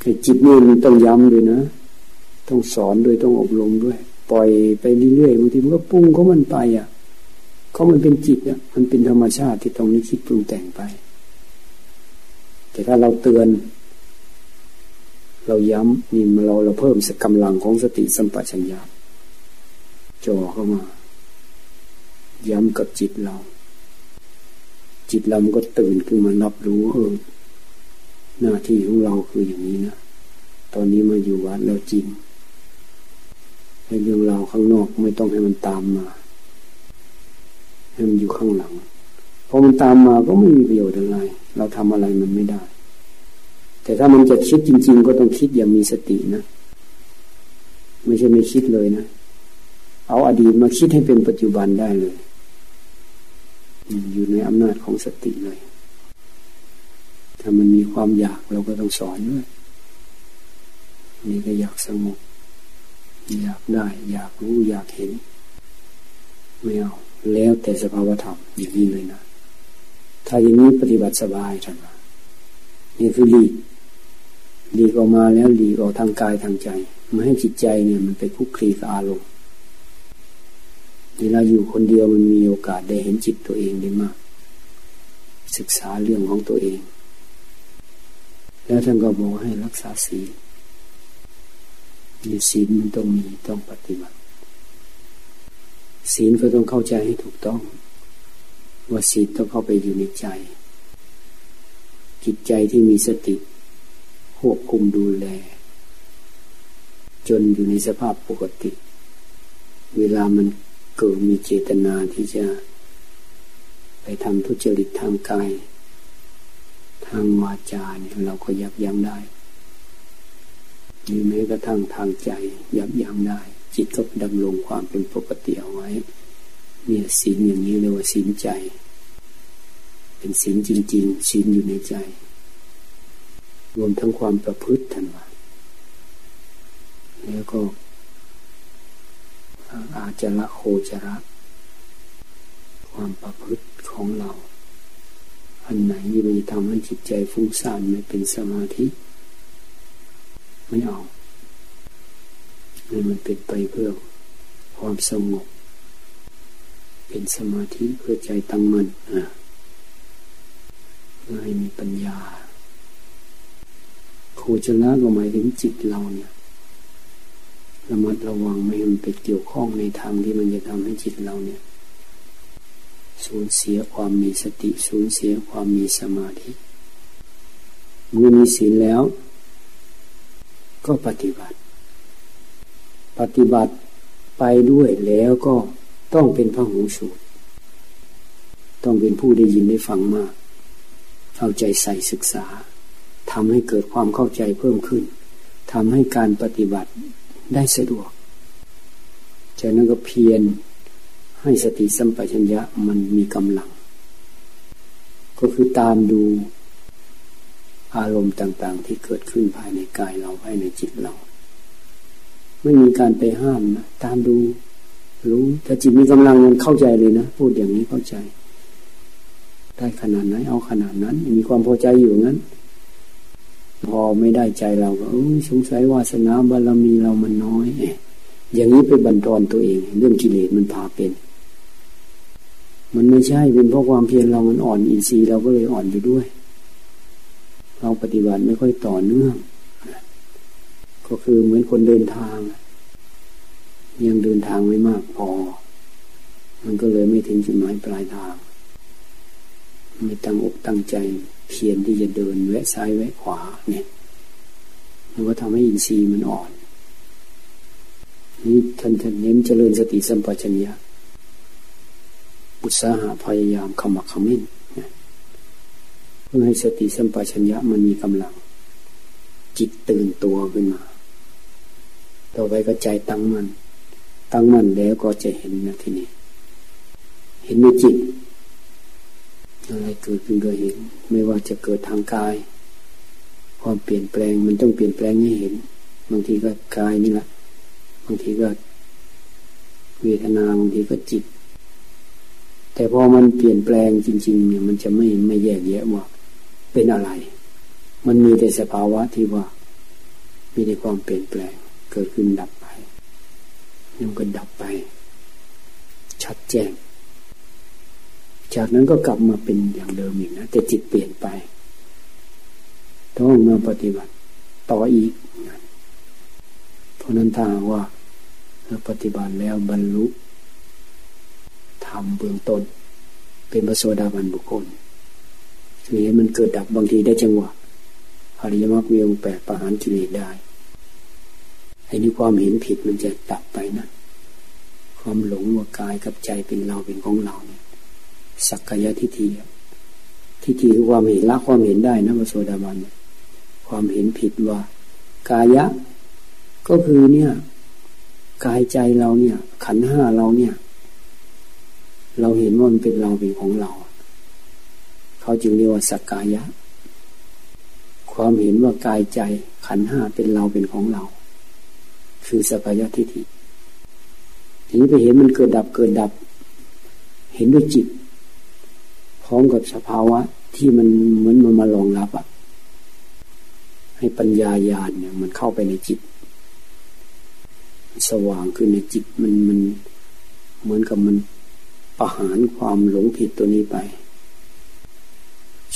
ไอ้จิตนี่มันต้องย้ำด้วยนะ ต้องสอนด้วยต้องอบรมด้วย ปล่อยไปเรื่อยๆบางทีมันก็ปุ้งเขามันไปอะเขามันเป็นจิตอะมันเป็นธรรมชาติที่ตรงนี้คิดปรุงแต่งไป แต่ถ้าเราเตือน เราย้ำนี่เราเราเพิ่มกำลังของสติสัมปชัญญะจ่อเข้ามา ย้ำกับจิตเรา จิตเรามันก็ตื่นขึ้นมารับรู้เออหน้าที่ของเราคืออย่างนี้นะตอนนี้มาอยู่วัดแล้วจริงให้เรื่องราวข้างนอกไม่ต้องให้มันตามมาให้มันอยู่ข้างหลังพอมันตามมาก็ไม่มีประโยชน์อะไร เราทำอะไรมันไม่ได้ แต่ถ้ามันจะคิดจริง ๆ ก็ต้องคิดอย่างมีสตินะ ไม่ใช่ไม่คิดเลยนะ เอาอดีตมาคิดให้เป็นปัจจุบันได้เลย อยู่ในอำนาจของสติเลย ถ้ามันมีความอยากเราก็ต้องสอนด้วยนี่ก็อยากสงบอยากได้ อยากรู้อยากเห็น ไม่เอา แล้วแต่สภาวธรรมอย่างนี้เลยนะ ถ้าอย่างนี้ปฏิบัติสบายท่านนี่คือลีหลีกออกมาแล้วหลีกออกทางกายทางใจไม่ให้จิตใจเนี่ยมันไปคุกคลีกับอารมณ์เวลาอยู่คนเดียวมันมีโอกาสได้เห็นจิตตัวเองได้มาก ศึกษาเรื่องของตัวเอง แล้วท่านก็บอกให้รักษาศีลมีศีลมันต้องมีต้องปฏิบัติ ศีลก็ต้องเข้าใจให้ถูกต้อง ว่าศีลต้องเข้าไปอยู่ในใจ จิตใจที่มีสติควบคุมดูแล จนอยู่ในสภาพปกติ เวลามันเกิดมีเจตนาที่จะ ไปทำทุจริตทางกายทางวาจาเนี่ยเราก็ยับยั้งได้หรือแม้กระทั่งทางใจยับยั้งได้ จิตก็ดำรงความเป็นปกติเอาไว้ เนี่ยศีลอย่างนี้เรียกว่าศีลใจ เป็นศีลจริงๆศีลอยู่ในใจ รวมทั้งความประพฤติท่านว่าแล้วก็อาจละโคจระ ความประพฤติของเรา อันไหนที่มันทำให้จิตใจฟุ้งซ่านไม่เป็นสมาธิ ไม่เอามันเป็นไปเพื่อความสงบ เป็นสมาธิเพื่อใจตั้งมั่นอะเพื่อให้มีปัญญาโคจรก็หมายถึงจิตเราเนี่ยระมัดระวังไม่ให้มันไปเกี่ยวข้องในทางที่มันจะทำให้จิตเราเนี่ย สูญเสียความมีสติ สูญเสียความมีสมาธิเมื่อมีศีลแล้ว ก็ปฏิบัติ ปฏิบัติไปด้วยแล้วก็ ต้องเป็นพระหูสูตร ต้องเป็นผู้ได้ยินได้ฟังมากเอาใจใส่ศึกษาทำให้เกิดความเข้าใจเพิ่มขึ้นทำให้การปฏิบัติได้สะดวกจากนั้นก็เพียรให้สติสัมปชัญญะมันมีกำลัง ก็คือตามดูอารมณ์ต่างๆ ที่เกิดขึ้นภายในกายเราภายในจิตเรา ไม่มีการไปห้ามนะ ตามดู รู้ ถ้าจิตมีกำลังมันเข้าใจเลยนะพูดอย่างนี้เข้าใจ ได้ขนาดไหนเอาขนาดนั้น มีความพอใจอยู่งั้น พอไม่ได้ใจเราก็สงสัยวาสนาบารมีเรามันน้อยอย่างนี้ไปบันทอนตัวเอง เรื่องกิเลสมันพาเป็น มันไม่ใช่เป็นเพราะความเพียรเรามันอ่อนอินทรีย์เราก็เลยอ่อนอยู่ด้วย เราปฏิบัติไม่ค่อยต่อเนื่อง ก็คือเหมือนคนเดินทาง ยังเดินทางไม่มากพอ มันก็เลยไม่ถึงจุดหมายปลายทาง ไม่ตั้งอกตั้งใจเพียรที่จะเดินแวะซ้ายแวะขวาเนี่ยมันก็ทำให้อินทรีย์มันอ่อนนี่ท่านท่านเน้นเจริญสติสัมปชัญญะอุตสาหะพยายามขมักขมิ้นเพื่อให้สติสัมปชัญญะมันมีกำลัง จิตตื่นตัวขึ้นมา ต่อไปก็ใจตั้งมัน่น ตั้งมั่นแล้วก็จะเห็นนะทีนี้เห็นในจิตอะไรเกิดขึ้นก็เห็น ไม่ว่าจะเกิดทางกาย ความเปลี่ยนแปลงมันต้องเปลี่ยนแปลงให้เห็น บางทีก็กายนี่แหละบางทีก็เวทนาบางทีก็จิต แต่พอมันเปลี่ยนแปลงจริง ๆ เนี่ย มันจะไม่ไม่แยกแยะว่าเป็นอะไร มันมีแต่สภาวะที่ว่า มีแต่ความเปลี่ยนแปลงเกิดขึ้นดับ มันก็ดับไป ชัดแจ้ง จากนั้นก็กลับมาเป็นอย่างเดิมอีกนะแต่จิตเปลี่ยนไป ต้องมาปฏิบัติต่ออีกเพราะนั้นถ้าว่าเราปฏิบัติแล้วบรรลุทำเบื้องต้น เป็นพระโสดาบันบุคคลคือเห็นมันเกิดดับบางทีได้จังหวะอริยมรรคมีองค์แปดประหารกิเลสได้ ไอ้นี่ความเห็นผิดมันจะดับไปนะความหลงว่ากายกับใจเป็นเราเป็นของเราเนี่ยสักกายทิฏฐิทิฏฐิคือความเห็นละความเห็นได้นะพระโสดาบันความเห็นผิดว่า กายะ ก็คือเนี่ย กายใจเราเนี่ย ขันห้าเราเนี่ย เราเห็นว่ามันเป็นเราเป็นของเรา เขาจึงเรียกว่าสักกายะ ความเห็นว่ากายใจขันห้าเป็นเราเป็นของเรา คือสัพยทิฏฐิทีนี้ไปเห็นมันเกิดดับเกิดดับ เห็นด้วยจิต พร้อมกับสภาวะ ที่มันเหมือนมันมารองรับอะให้ปัญญาญาณเนี่ย มันเข้าไปในจิต สว่างขึ้นในจิตมันมันเหมือนกับมันประหารความหลงผิดตัวนี้ไป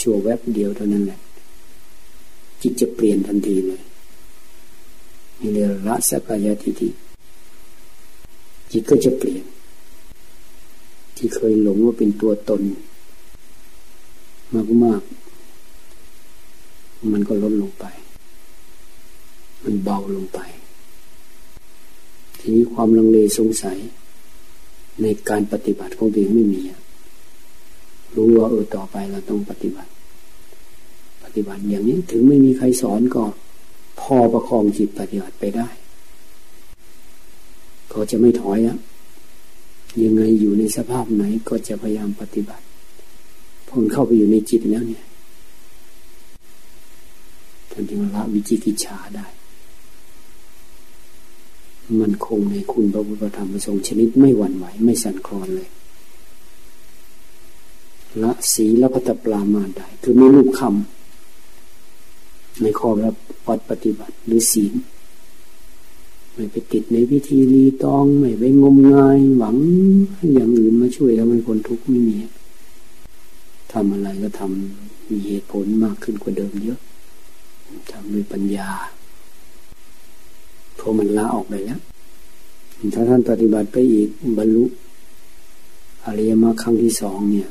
ชั่วแวบเดียวเท่านั้นแหละ จิตจะเปลี่ยนทันทีเลย นี่เรียกละสักายทิฏฐิจิตก็จะเปลี่ยน ที่เคยหลงว่าเป็นตัวตน มากมากมันก็ลดลงไป มันเบาลงไป ทีนี้ความลังเลสงสัย ในการปฏิบัติของตัวเองไม่มี รู้ว่าเออต่อไปเราต้องปฏิบัติ ปฏิบัติอย่างนี้ถึงไม่มีใครสอนก็ พอประคองจิตปฏิบัติไปได้ ก็จะไม่ถอยอะยังไงอยู่ในสภาพไหนก็จะพยายามปฏิบัติพอเข้าไปอยู่ในจิตแล้วเนี่ยท่านจึงละวิจิกิจฉาได้ มันคงในคุณพระพุทธธรรมประสงค์ชนิดไม่หวั่นไหว ไม่สั่นคลอนเลย ละสีละพัตปลามาได้ คือไม่รูปคำ ในข้อรับวัดปฏิบัติหรือศีลไม่ไปติดในพิธีรีตอง ไม่ไปงมงายหวังอย่างอื่นมาช่วยทำให้คนทุกข์ไม่มีทำอะไรก็ทำมีเหตุผลมากขึ้นกว่าเดิมเยอะทำด้วยปัญญาเพราะมันละออกไปแล้วถ้าท่านปฏิบัติไปอีกบรรลุอริยมรรครั้งที่สองเนี่ย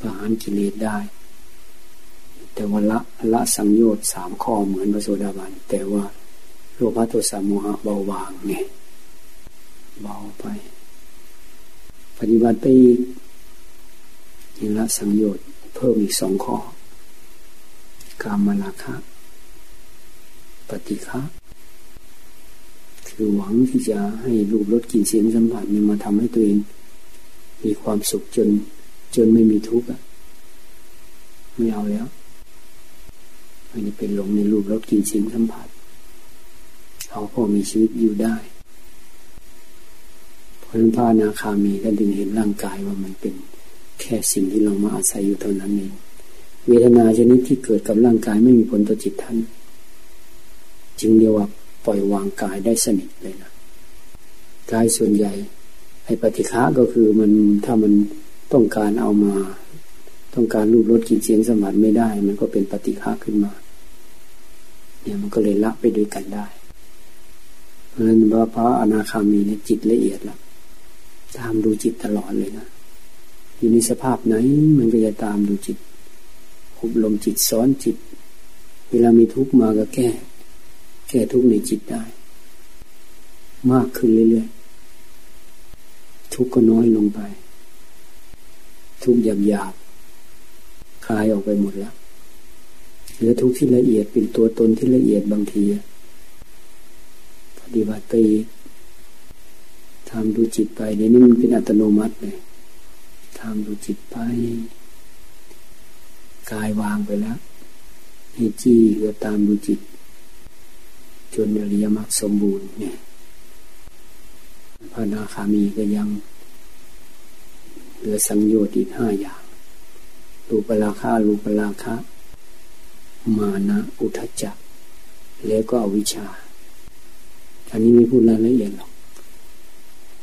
ประหารกิเลสได้ แต่ว่าละละสังโยชน์สามข้อเหมือนพระโสดาบัน แต่ว่าโลภะโทสะโมหะเบาบางไงเบาไป ปฏิบัติไปอีกยังละสังโยชน์เพิ่มอีกสองข้อ กามราคะปฏิฆะคือหวังที่จะให้รูปรสกลิ่นเสียงสัมผัสนี่มาทำให้ตัวเอง มีความสุขจน จนไม่มีทุกข์อะไม่เอาแล้ว มันจะเป็นหลงในรูปรสกลิ่นเสียงสัมผัสเอาพอมีชีวิตอยู่ได้เพราะนั้นพระนาคามีก็ดึงเห็นร่างกายว่ามันเป็นแค่สิ่งที่เรามาอาศัยอยู่เท่านั้นเองเวทนาชนิดที่เกิดกับร่างกายไม่มีผลต่อจิตท่านจึงเรียกว่าปล่อยวางกายได้สนิทเลยนะกายส่วนใหญ่ไอ้ปฏิฆะก็คือมันถ้ามันต้องการเอามา ต้องการรูปรสกลิ่นเสียงสมผัสไม่ได้ มันก็เป็นปฏิฆะขึ้นมา เนี่ยมันก็เลยละไปด้วยกันได้ เพราะฉะนั้นว่าพระอนาคามีเนี่ยจิตละเอียดละตามดูจิตตลอดเลยนะอยู่ในสภาพไหนมันก็จะตามดูจิตอบรมจิตสอนจิต เวลามีทุกข์มาก็แก้ แก้ทุกข์ในจิตได้ มากขึ้นเรื่อยๆทุกข์ก็น้อยลงไป ทุกข์หยาบๆคลายออกไปหมดแล้ว หลือทุกที่ละเอียดเป็นตัวตนที่ละเอียดบางทีปฏิบัติไปทำดูจิตไปเดี๋ยวนี้มันเป็นอัตโนมัติเลยทำดูจิตไปกายวางไปแล้วให้จี้ก็ตามดูจิต จนอริยมรรคสมบูรณ์เนี่ยพระนาคามีก็ยังเหลือสังโยชน์อีกห้าอย่างรูปราคารูปราคะ มานะอุทจจะแล้วก็อวิชชา อันนี้ไม่พูดรายละเอียดหรอก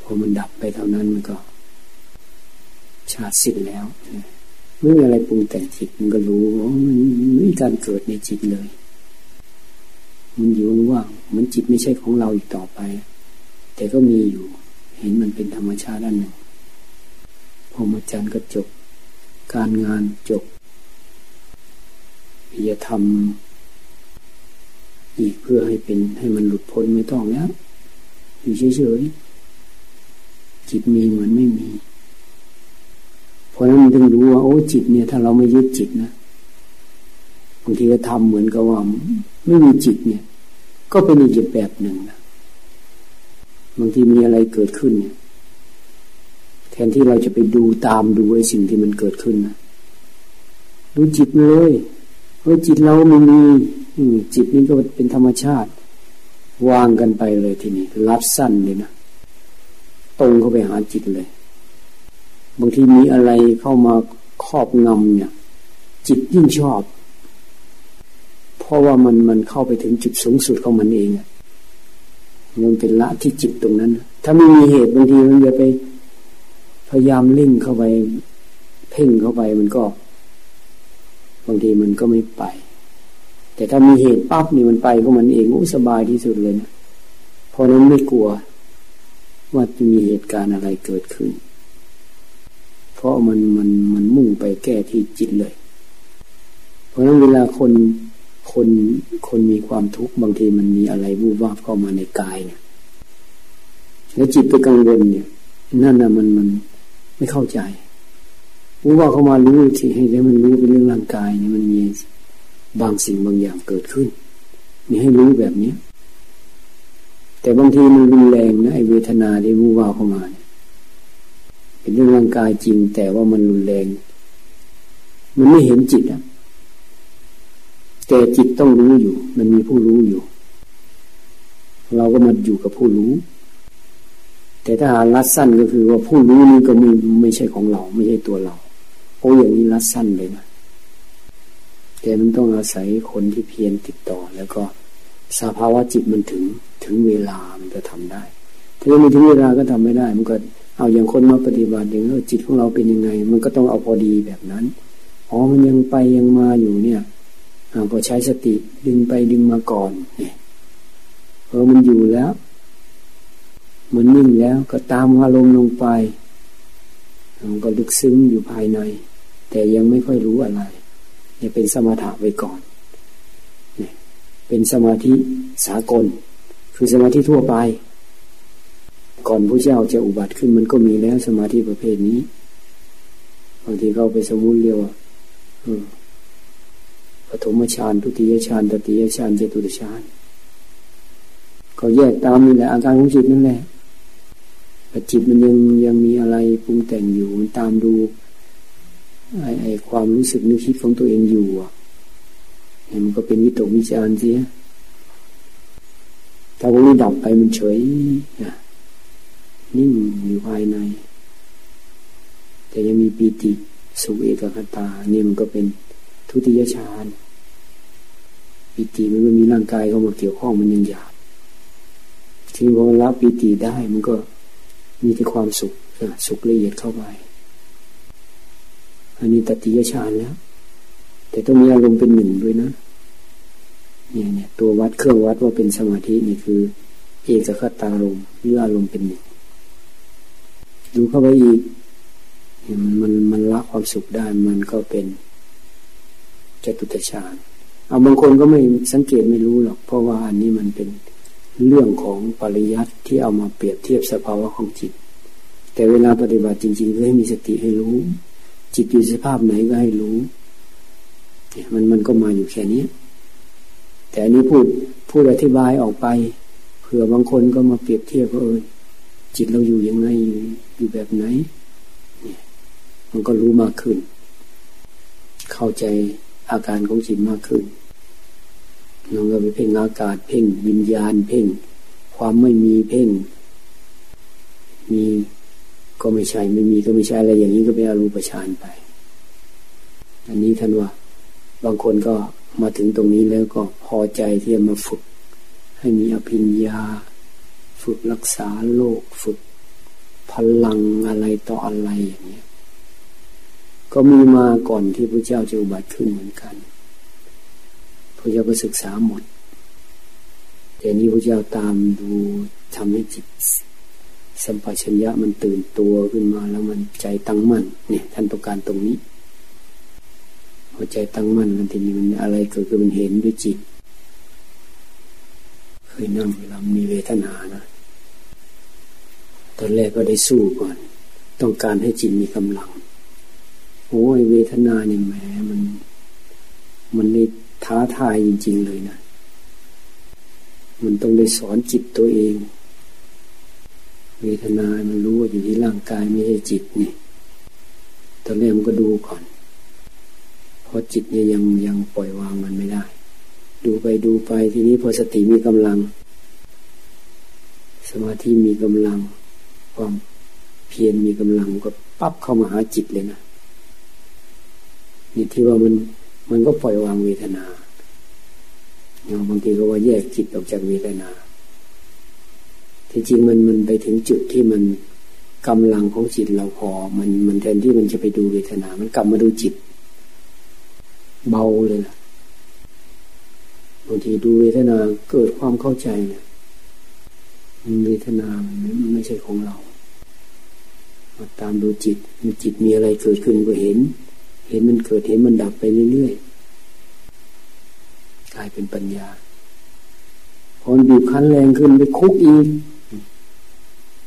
พอมันดับไปเท่านั้นมันก็ชาติสิ้นแล้วไม่มีอะไรปรุงแต่งจิตมันก็รู้ว่ามันไม่มีการเกิดในจิตเลย มันอยู่ว่างมันจิตไม่ใช่ของเราอีกต่อไป แต่ก็มีอยู่ เห็นมันเป็นธรรมชาติอันหนึ่งพอมาจันก็จบ การงานจบ อย่าทำอีกเพื่อให้เป็นให้มันหลุดพ้นไม่ต้องแล้วอยู่เฉยๆจิตมีเหมือนไม่มี เพราะนั้นมันถึงรู้ว่าโอ้จิตเนี่ย ถ้าเราไม่ยึดจิตนะบางทีก็ทำเหมือนกับว่าไม่มีจิตเนี่ย ก็เป็นอีกแบบหนึ่งนะบางทีมีอะไรเกิดขึ้นเนี่ยแทนที่เราจะไปดูตามดูไอ้สิ่งที่มันเกิดขึ้นนะดูจิตเลย เพราะจิตเราไม่มีจิตนี่ก็เป็นธรรมชาติ วางกันไปเลยทีนี้รับสั้นเลยนะตรงเข้าไปหาจิตเลย บางทีมีอะไรเข้ามาครอบงำเนี่ย จิตยิ่งชอบ เพราะว่ามันมันเข้าไปถึงจุดสูงสุดของมันเองมันเป็นละที่จิตตรงนั้น ถ้าไม่มีเหตุบางทีมันจะไป พยายามลิ่งเข้าไป เพ่งเข้าไปมันก็ บางทีมันก็ไม่ไป แต่ถ้ามีเหตุปั๊บนี่มันไปก็มันเองโอ้สบายที่สุดเลยนะเพราะนั้นไม่กลัว ว่าจะมีเหตุการณ์อะไรเกิดขึ้น เพราะมันมันมันมุ่งไปแก้ที่จิตเลย เพราะนั้นเวลาคนคนคนมีความทุกข์บางทีมันมีอะไรวูบวาบเข้ามาในกายเนี่ยแล้วจิตไปกังวลเนี่ยนั่นน่ะมันมันไม่เข้าใจ วูบวาเข้ามารู้ที่ให้แล้วมันรู้เป็นเรื่องร่างกายเนี่ยมันมีบางสิ่งบางอย่างเกิดขึ้นนี่ให้รู้แบบเนี้ย แต่บางทีมันรุนแรงนะไอเวทนาที่วูบวาเข้ามาเนี่ยเป็นเรื่องร่างกายจริง แต่ว่ามันรุนแรง มันไม่เห็นจิตอะแต่จิตต้องรู้อยู่ มันมีผู้รู้อยู่ เราะเราก็มาอยู่กับผู้รู้ แต่ถ้ารัดสั้นก็คือว่าผู้รู้นี่ก็ไม่ไม่ใช่ของเรา ไม่ใช่ตัวเรา โอ้อย่างนี้รัดสั้นเลยนะแต่มันต้องอาศัยคนที่เพียรติดต่อ แล้วก็สภาวะจิตมันถึงถึงเวลามันจะทำได้ ถ้าไม่ถึงเวลาก็ทำไม่ได้ มันก็เอาอย่างคนมาปฏิบัติอย่างนี้จิตของเราเป็นยังไง มันก็ต้องเอาพอดีแบบนั้นอ๋อมันยังไปยังมาอยู่เนี่ยก็ใช้สติดึงไปดึงมาก่อนเนี่ยเออมันอยู่แล้ว มันนิ่งแล้วก็ตามอารมณ์ลงไปมันก็ลึกซึ้งอยู่ภายใน แต่ยังไม่ค่อยรู้อะไรเนี่ยเป็นสมถะไว้ก่อนเนี่ยเป็นสมาธิสากล คือสมาธิทั่วไป ก่อนพระเจ้าจะอุบัติขึ้นมันก็มีแล้วสมาธิประเภทนี้บางทีเขาไปสมุนเรียกว่าปฐมฌานทุติยฌานตติยฌานเจตุตฌานก็แยกตามนี่แหละอาการของจิตนั่นแหละจิตมันยังยังมีอะไรปรุงแต่งอยู่มันตามดู ไอไอความรู้สึกนึกคิดของตัวเองอยู่อะมันก็เป็นวิตกวิจารณ์เสียถ้าพวกนี้ดับไปมันเฉยนิ่งอยู่ภายใน แต่ยังมีปีติสุเอกคตาเนี่ยมันก็เป็นทุติยฌานปีติมันก็มีร่างกายเข้ามาเกี่ยวข้องมันยังหยาบที่พอรับปีติได้มันก็มีแต่ความสุขสุขละเอียดเข้าไป อันนี้ตติยฌานแล้ว แต่ต้องมีอารมณ์เป็นหนึ่งด้วยนะเนี่ยเนี่ยตัววัดเครื่องวัดว่าเป็นสมาธินี่คือ เอกคตารมหรืออารมณ์เป็นหนึ่งดูเข้าไปอีกมันมันมันละความสุขได้มันก็เป็นจตุตฌานเอาบางคนก็ไม่สังเกตไม่รู้หรอก เพราะว่าอันนี้มันเป็นเรื่องของปริยัติที่เอามาเปรียบเทียบสภาวะของจิต แต่เวลาปฏิบัติจริงๆก็ให้มีสติให้รู้ จิตอยู่สภาพไหนก็ให้รู้มันมันก็มาอยู่แค่นี้แต่อันนี้พูดพูดอธิบายออกไปเผื่อบางคนก็มาเปรียบเทียบว่าเออจิตเราอยู่ยังไงอยู่อยู่แบบไหนเนี่ยมันก็รู้มากขึ้น เข้าใจอาการของจิตมากขึ้นเราก็ไปเพ่งอากาศเพ่งวิญญาณเพ่ง ความไม่มีเพ่ง มี ก็ไม่ใช่ไม่มีก็ไม่ใช่อะไรอย่างนี้ก็เป็นอรูปฌานไป อันนี้ท่านว่า บางคนก็มาถึงตรงนี้แล้วก็พอใจที่จะมาฝึก ให้มีอภิญญา ฝึกรักษาโลกฝึกพลังอะไรต่ออะไรอย่างนี้ก็มีมาก่อนที่พระเจ้าจะอุบัติขึ้นเหมือนกันพระเจ้าก็ศึกษาหมดแต่นี้พระเจ้าตามดูทำให้จิต สัมปชัญญะมันตื่นตัวขึ้นมาแล้วมันใจตั้งมั่นเนี่ยท่านต้องการตรงนี้พอใจตั้งมั่นมันทีนี้มันอะไรเกิดขึ้นมันเห็นด้วยจิต เคยนั่งเวลามีเวทนานะ ตอนแรกก็ได้สู้ก่อน ต้องการให้จิตมีกำลัง โอ้ยเวทนาเนี่ยแหมมัน มันนี่ท้าทายจริง ๆ เลยนะ มันต้องได้สอนจิตตัวเอง เวทนามันรู้ว่าอยู่ที่ร่างกายไม่ใช่จิตนี่ตอนแรกมันก็ดูก่อน เพราะจิตเนี่ยยังยังปล่อยวางมันไม่ได้ ดูไปดูไปทีนี้พอสติมีกำลัง สมาธิมีกำลัง ความเพียรมีกำลังก็ปั๊บเข้ามาหาจิตเลยนะนี่ที่ว่ามันมันก็ปล่อยวางเวทนาอย่างบางทีก็ว่าแยกจิตออกจากเวทนา ที่จริงมันมันไปถึงจุดที่มันกำลังของจิตเราพอ มันมันแทนที่มันจะไปดูเวทนา มันกลับมาดูจิต เบาเลยนะบางทีดูเวทนาเกิดความเข้าใจเนี่ยเวทนามันไม่ใช่ของเรามาตามดูจิตมีจิตมีอะไรเกิดขึ้นก็เห็น เห็นมันเกิดเห็นมันดับไปเรื่อยๆกลายเป็นปัญญาพอบีบคั้นแรงขึ้นไปคุกอีก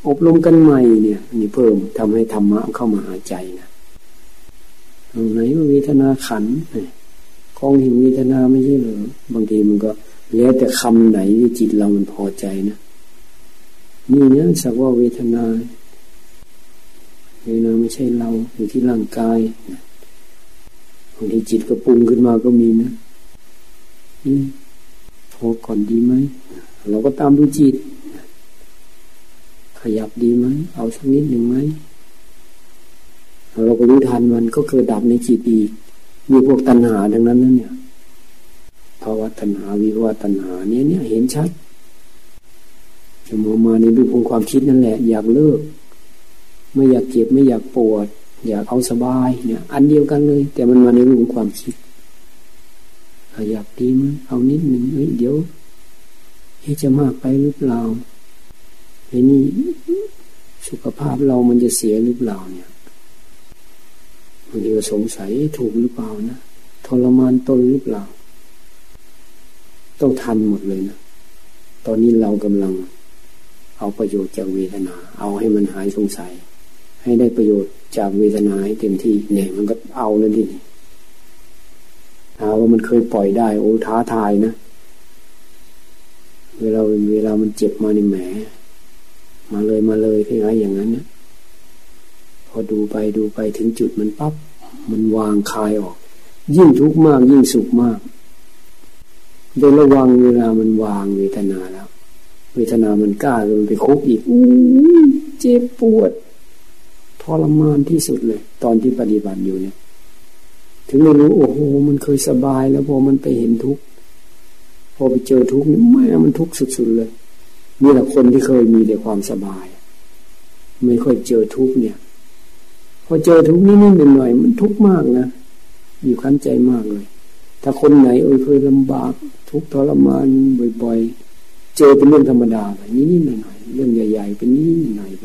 อบรมกันใหม่เนี่ยนี่เพิ่มทำให้ธรรมะเข้ามาหาใจนะตรงไหนว่าเวทนาขันกองหินเวทนาไม่ใช่หรือบางทีมันก็แล้วแต่คำไหนที่จิตเรามันพอใจนะนี่เนี่ยสักว่าเวทนาเวทนาไม่ใช่เราอยู่ที่ร่างกายบางทีจิตก็ปรุงขึ้นมาก็มีนะนี่พอก่อนดีไหมเราก็ตามดูจิต ยับดีไหม เอาสักนิดหนึ่งไหม เราก็รู้ทันมันก็เกิดดับในจิตอีก มีพวกตัณหาดังนั้นนั่นเนี่ยภาวะตัณหาวิภาวะตัณหาเนี่ยเนี่ยเห็นชัดจะมองมาในรูปของความคิดนั่นแหละ อยากเลิก ไม่อยากเจ็บไม่อยากปวด อยากเอาสบายเนี่ย อันเดียวกันเลย แต่มันมาในรูปของความคิดขยับดีมั้ยเอานิดหนึ่งเฮ้ยเดี๋ยวจะมากไปหรือเปล่า ไอ้นี่สุขภาพเรามันจะเสียหรือเปล่าเนี่ยบางทีก็สงสัยถูกหรือเปล่านะทรมานตนหรือเปล่า ต้องทันหมดเลยนะตอนนี้เรากำลัง เอาประโยชน์จากเวทนา เอาให้มันหายสงสัย ให้ได้ประโยชน์จากเวทนาให้เต็มที่เนี่ยมันก็เอาแล้วดิถาว่ามันเคยปล่อยได้โอ้ท้าทายนะ เวลาเวลามันเจ็บมาในแหม มาเลยมาเลยคล้ายๆอย่างนั้นนะพอดูไปดูไปถึงจุดมันปับ๊บมันวางคลายออก ยิ่งทุกข์มากยิ่งสุขมากโดยระวังเวลามันวางเวทนาแล้ว เวทนามันกล้าเลยมันไปคุกอีกอู้เจ็บปวดทรมานที่สุดเลย ตอนที่ปฏิบัติอยู่เนี่ย ถึงไม่รู้โอ้โห มันเคยสบายแล้วพอมันไปเห็นทุกข์พอไปเจอทุกข์นี่แม่มันทุกข์สุดๆเลย นี่แหละคนที่เคยมีแต่ความสบาย ไม่ค่อยเจอทุกข์เนี่ย พอเจอทุกข์นิดๆหน่อยๆมันทุกข์มากนะอยู่ขั้นใจมากเลย ถ้าคนไหนเออเคยลำบาก ทุกข์ทรมานบ่อยๆ เจอเป็นเรื่องธรรมดาไปนิดๆหน่อยๆเรื่องใหญ่ ๆ เป็นนิดหน่อยไป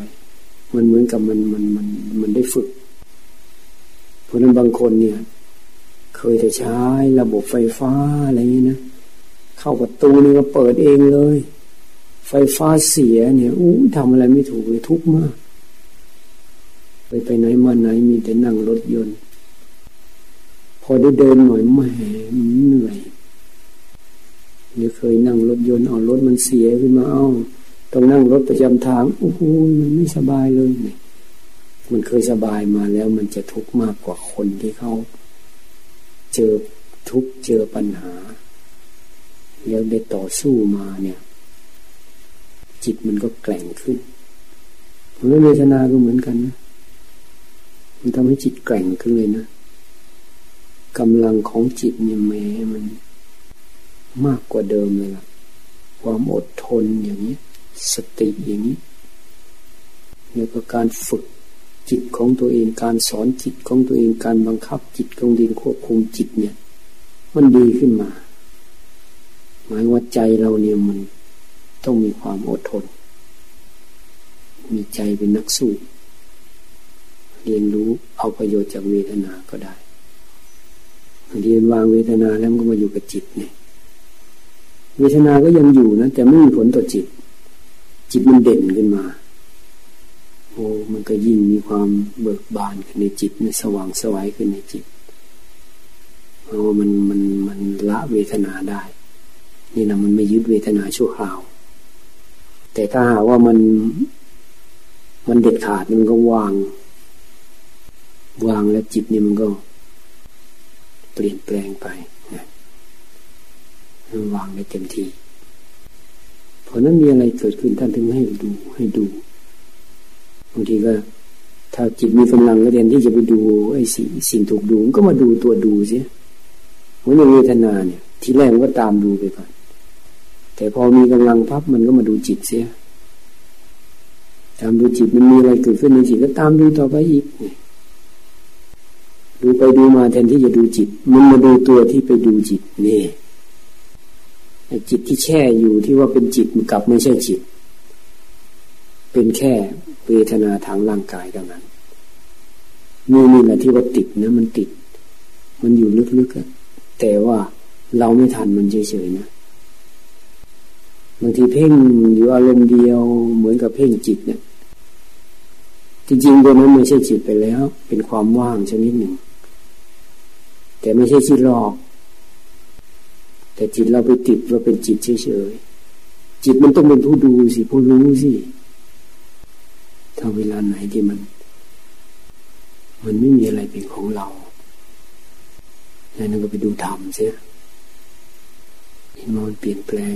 มันเหมือนกับมันมันมันมันได้ฝึกเพราะนั้นบางคนเนี่ย เคยแต่ใช้ระบบไฟฟ้าอะไรอย่างนี้นะเข้าประตูนี่ก็เปิดเองเลย ไฟฟ้าเสียเนี่ยอู้ทำอะไรไม่ถูกเลยทุกข์มาก ไปไปไหนมาไหนมีแต่นั่งรถยนต์ พอได้เดินหน่อยแหมเหนื่อยเนี่ยเคยนั่งรถยนต์เอารถมันเสียขึ้นมาเอาต้องนั่งรถประจำทางโอ้โหมันไม่สบายเลยเนี่ยมันเคยสบายมาแล้วมันจะทุกข์มากกว่าคนที่เขาเจอทุกข์เจอปัญหา แล้วได้ต่อสู้มาเนี่ย จิตมันก็แกร่งขึ้นเพราะเวทนาก็เหมือนกันนะมันทำให้จิตแกร่งขึ้นเลยนะกำลังของจิตเนี่ยแม้มันมากกว่าเดิมเลยล่ะ ความอดทนอย่างนี้ สติอย่างนี้ แล้วก็การฝึกจิตของตัวเอง การสอนจิตของตัวเอง การบังคับจิตของตัวเองควบคุมจิตเนี่ย มันดีขึ้นมา หมายว่าใจเราเนี่ยมัน ต้องมีความอดทน มีใจเป็นนักสู้ เรียนรู้เอาประโยชน์จากเวทนาก็ได้เรียนวางเวทนาแล้วมันก็มาอยู่กับจิตเนี่ยเวทนาก็ยังอยู่นะแต่ไม่มีผลต่อจิต จิตมันเด่นขึ้นมาโอ้มันก็ยิ่งมีความเบิกบานขึ้นในจิตในสว่างสวัยขึ้นในจิตเพราะว่ามันมันมันละเวทนาได้ นี่นะมันไม่ยึดเวทนาชั่วคราว แต่ถ้าหาว่ามันมันเด็ดขาดมันก็วาง วางแล้วจิตนี่มันก็ เปลี่ยนแปลงไปนะมันวางได้เต็มที่เพราะนั้นมีอะไรเกิดขึ้นท่านถึงให้ดู ให้ดูบางทีก็ถ้าจิตมีกำลังก็เรียนที่จะไปดูไอ้สิ่งสิ่งถูกดูก็มาดูตัวดูเสียเหมือนเวทนาเนี่ย ทีแรกก็ตามดูไปก่อน แต่พอมีกำลังพับมันก็มาดูจิตเสียตามดูจิตมันมีอะไรเกิดขึ้นในจิตก็ตามดูต่อไปอีกดูไปดูมาแทนที่จะดูจิต มันมาดูตัวที่ไปดูจิตนี่จิตที่แช่อยู่ที่ว่าเป็นจิตมันกลับไม่ใช่จิต เป็นแค่เวทนาทางร่างกายเท่านั้นนี่นี่แหละที่ว่าติดนะมันติด มันอยู่ลึกๆแต่ว่าเราไม่ทันมันเฉยๆนะ บางทีเพ่งอยู่อารมณ์เดียวเหมือนกับเพ่งจิตเนี่ย จริงๆตัวนั้นไม่ใช่จิตไปแล้ว เป็นความว่างชนิดหนึ่ง แต่ไม่ใช่จิตหลอก แต่จิตเราไปติดว่าเป็นจิตเฉยๆจิตมันต้องเป็นผู้ดูสิผู้รู้สิถ้าเวลาไหนที่มัน มันไม่มีอะไรเป็นของเราแล้วนั่นก็ไปดูธรรมเสียเห็นมันเปลี่ยนแปลง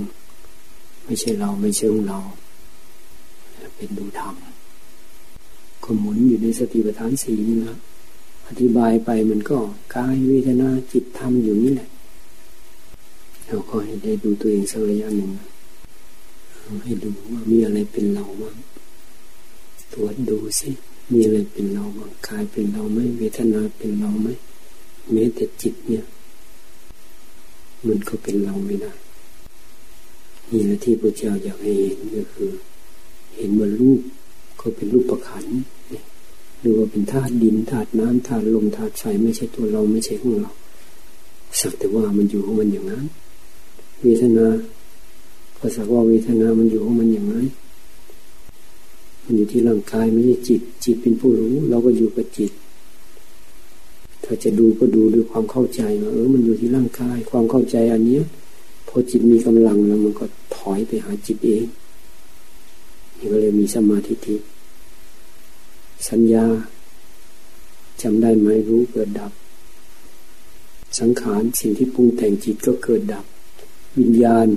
ไม่ใช่เราไม่ใช่ของเรา เป็นดูธรรมก็หมุนอยู่ในสติปัฏฐานสี่นี่นะอธิบายไปมันก็กายเวทนาจิตธรรมอยู่นี่แหละเราก็ให้ได้ดูตัวเองสักระยะหนึ่งให้ดูว่ามีอะไรเป็นเราบ้างตรวจดูสิมีอะไรเป็นเราบ้างกายเป็นเราไหมเวทนาเป็นเราไหมแม้แต่จิตเนี่ย มันก็เป็นเราไม่ได้ นี่แหละที่พระเจ้าอยากให้เห็นก็คือ เห็นว่ารูปก็เป็นรูปประขันหรือว่าเป็นธาตุดินธาตุน้ำธาตุลมธาตุไฟไม่ใช่ตัวเราไม่ใช่ของเรา สักแต่ว่ามันอยู่ของมันอย่างนั้น เวทนาก็สักว่าเวทนามันอยู่ของมันอย่างนั้นมันอยู่ที่ร่างกายไม่ใช่จิต จิตเป็นผู้รู้ เราก็อยู่กับจิต ถ้าจะดูก็ดูด้วยความเข้าใจว่าเออมันอยู่ที่ร่างกาย ความเข้าใจอันเนี้ย อจิตมีกำลังแล้วมันก็ถอยไปหาจิตเองนี่ก็เลยมีสมาธิิสัญญาจำได้ไหมรู้เกิดดับ สังขารสิ่งที่ปรุงแต่งจิตก็เกิดดับ วิญญาณ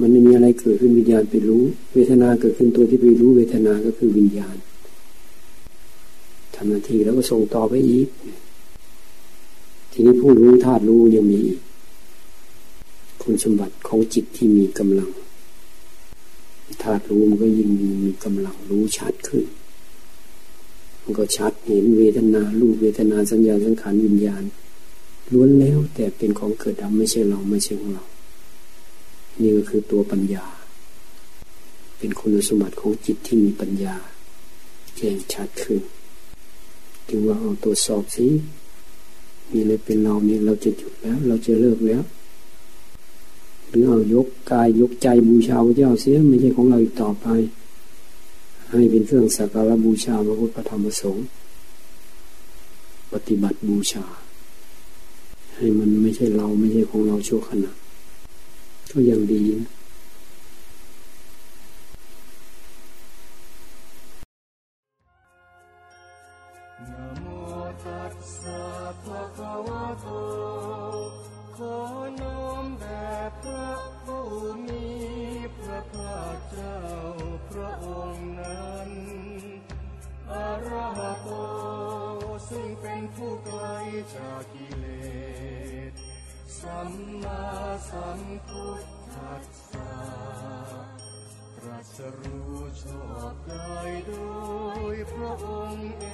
มันไม่มีอะไรเกิดขึ้นวิญญาณไปรู้ เวทนาเกิดขึ้นตัวที่ไปรู้เวทนาก็คือวิญญาณทำหน้าที่แล้วก็ส่งต่อไปอีก ทีนี้ผู้รู้ธาตุรู้ยังมี คุณสมบัติของจิตที่มีกำลังธาตุรู้มันก็ยิ่งมีมีกำลังรู้ชัดขึ้น มันก็ชัดเห็นเวทนารูปเวทนาสัญญาสังขารวิญญาณล้วนแล้วแต่เป็นของเกิดดับไม่ใช่เราไม่ใช่ของเรา นี่ก็คือตัวปัญญา เป็นคุณสมบัติของจิตที่มีปัญญาแจ้งชัดขึ้นจึงว่าเอาตัวสอบสิมีอะไรเป็นเราเนี่ยเราจะหยุดแล้ว เราจะเลิกแล้ว หรือเอายกกายยกใจบูชาพระเจ้าเสียไม่ใช่ของเราอีกต่อไป ให้เป็นเครื่องสักการะบูชาพระพุทธธรรมประสงค์ปฏิบัติบูชา ให้มันไม่ใช่เราไม่ใช่ของเราชั่วขณะก็ยังดีนะ รู้ชอบได้โดยพระองค์เอง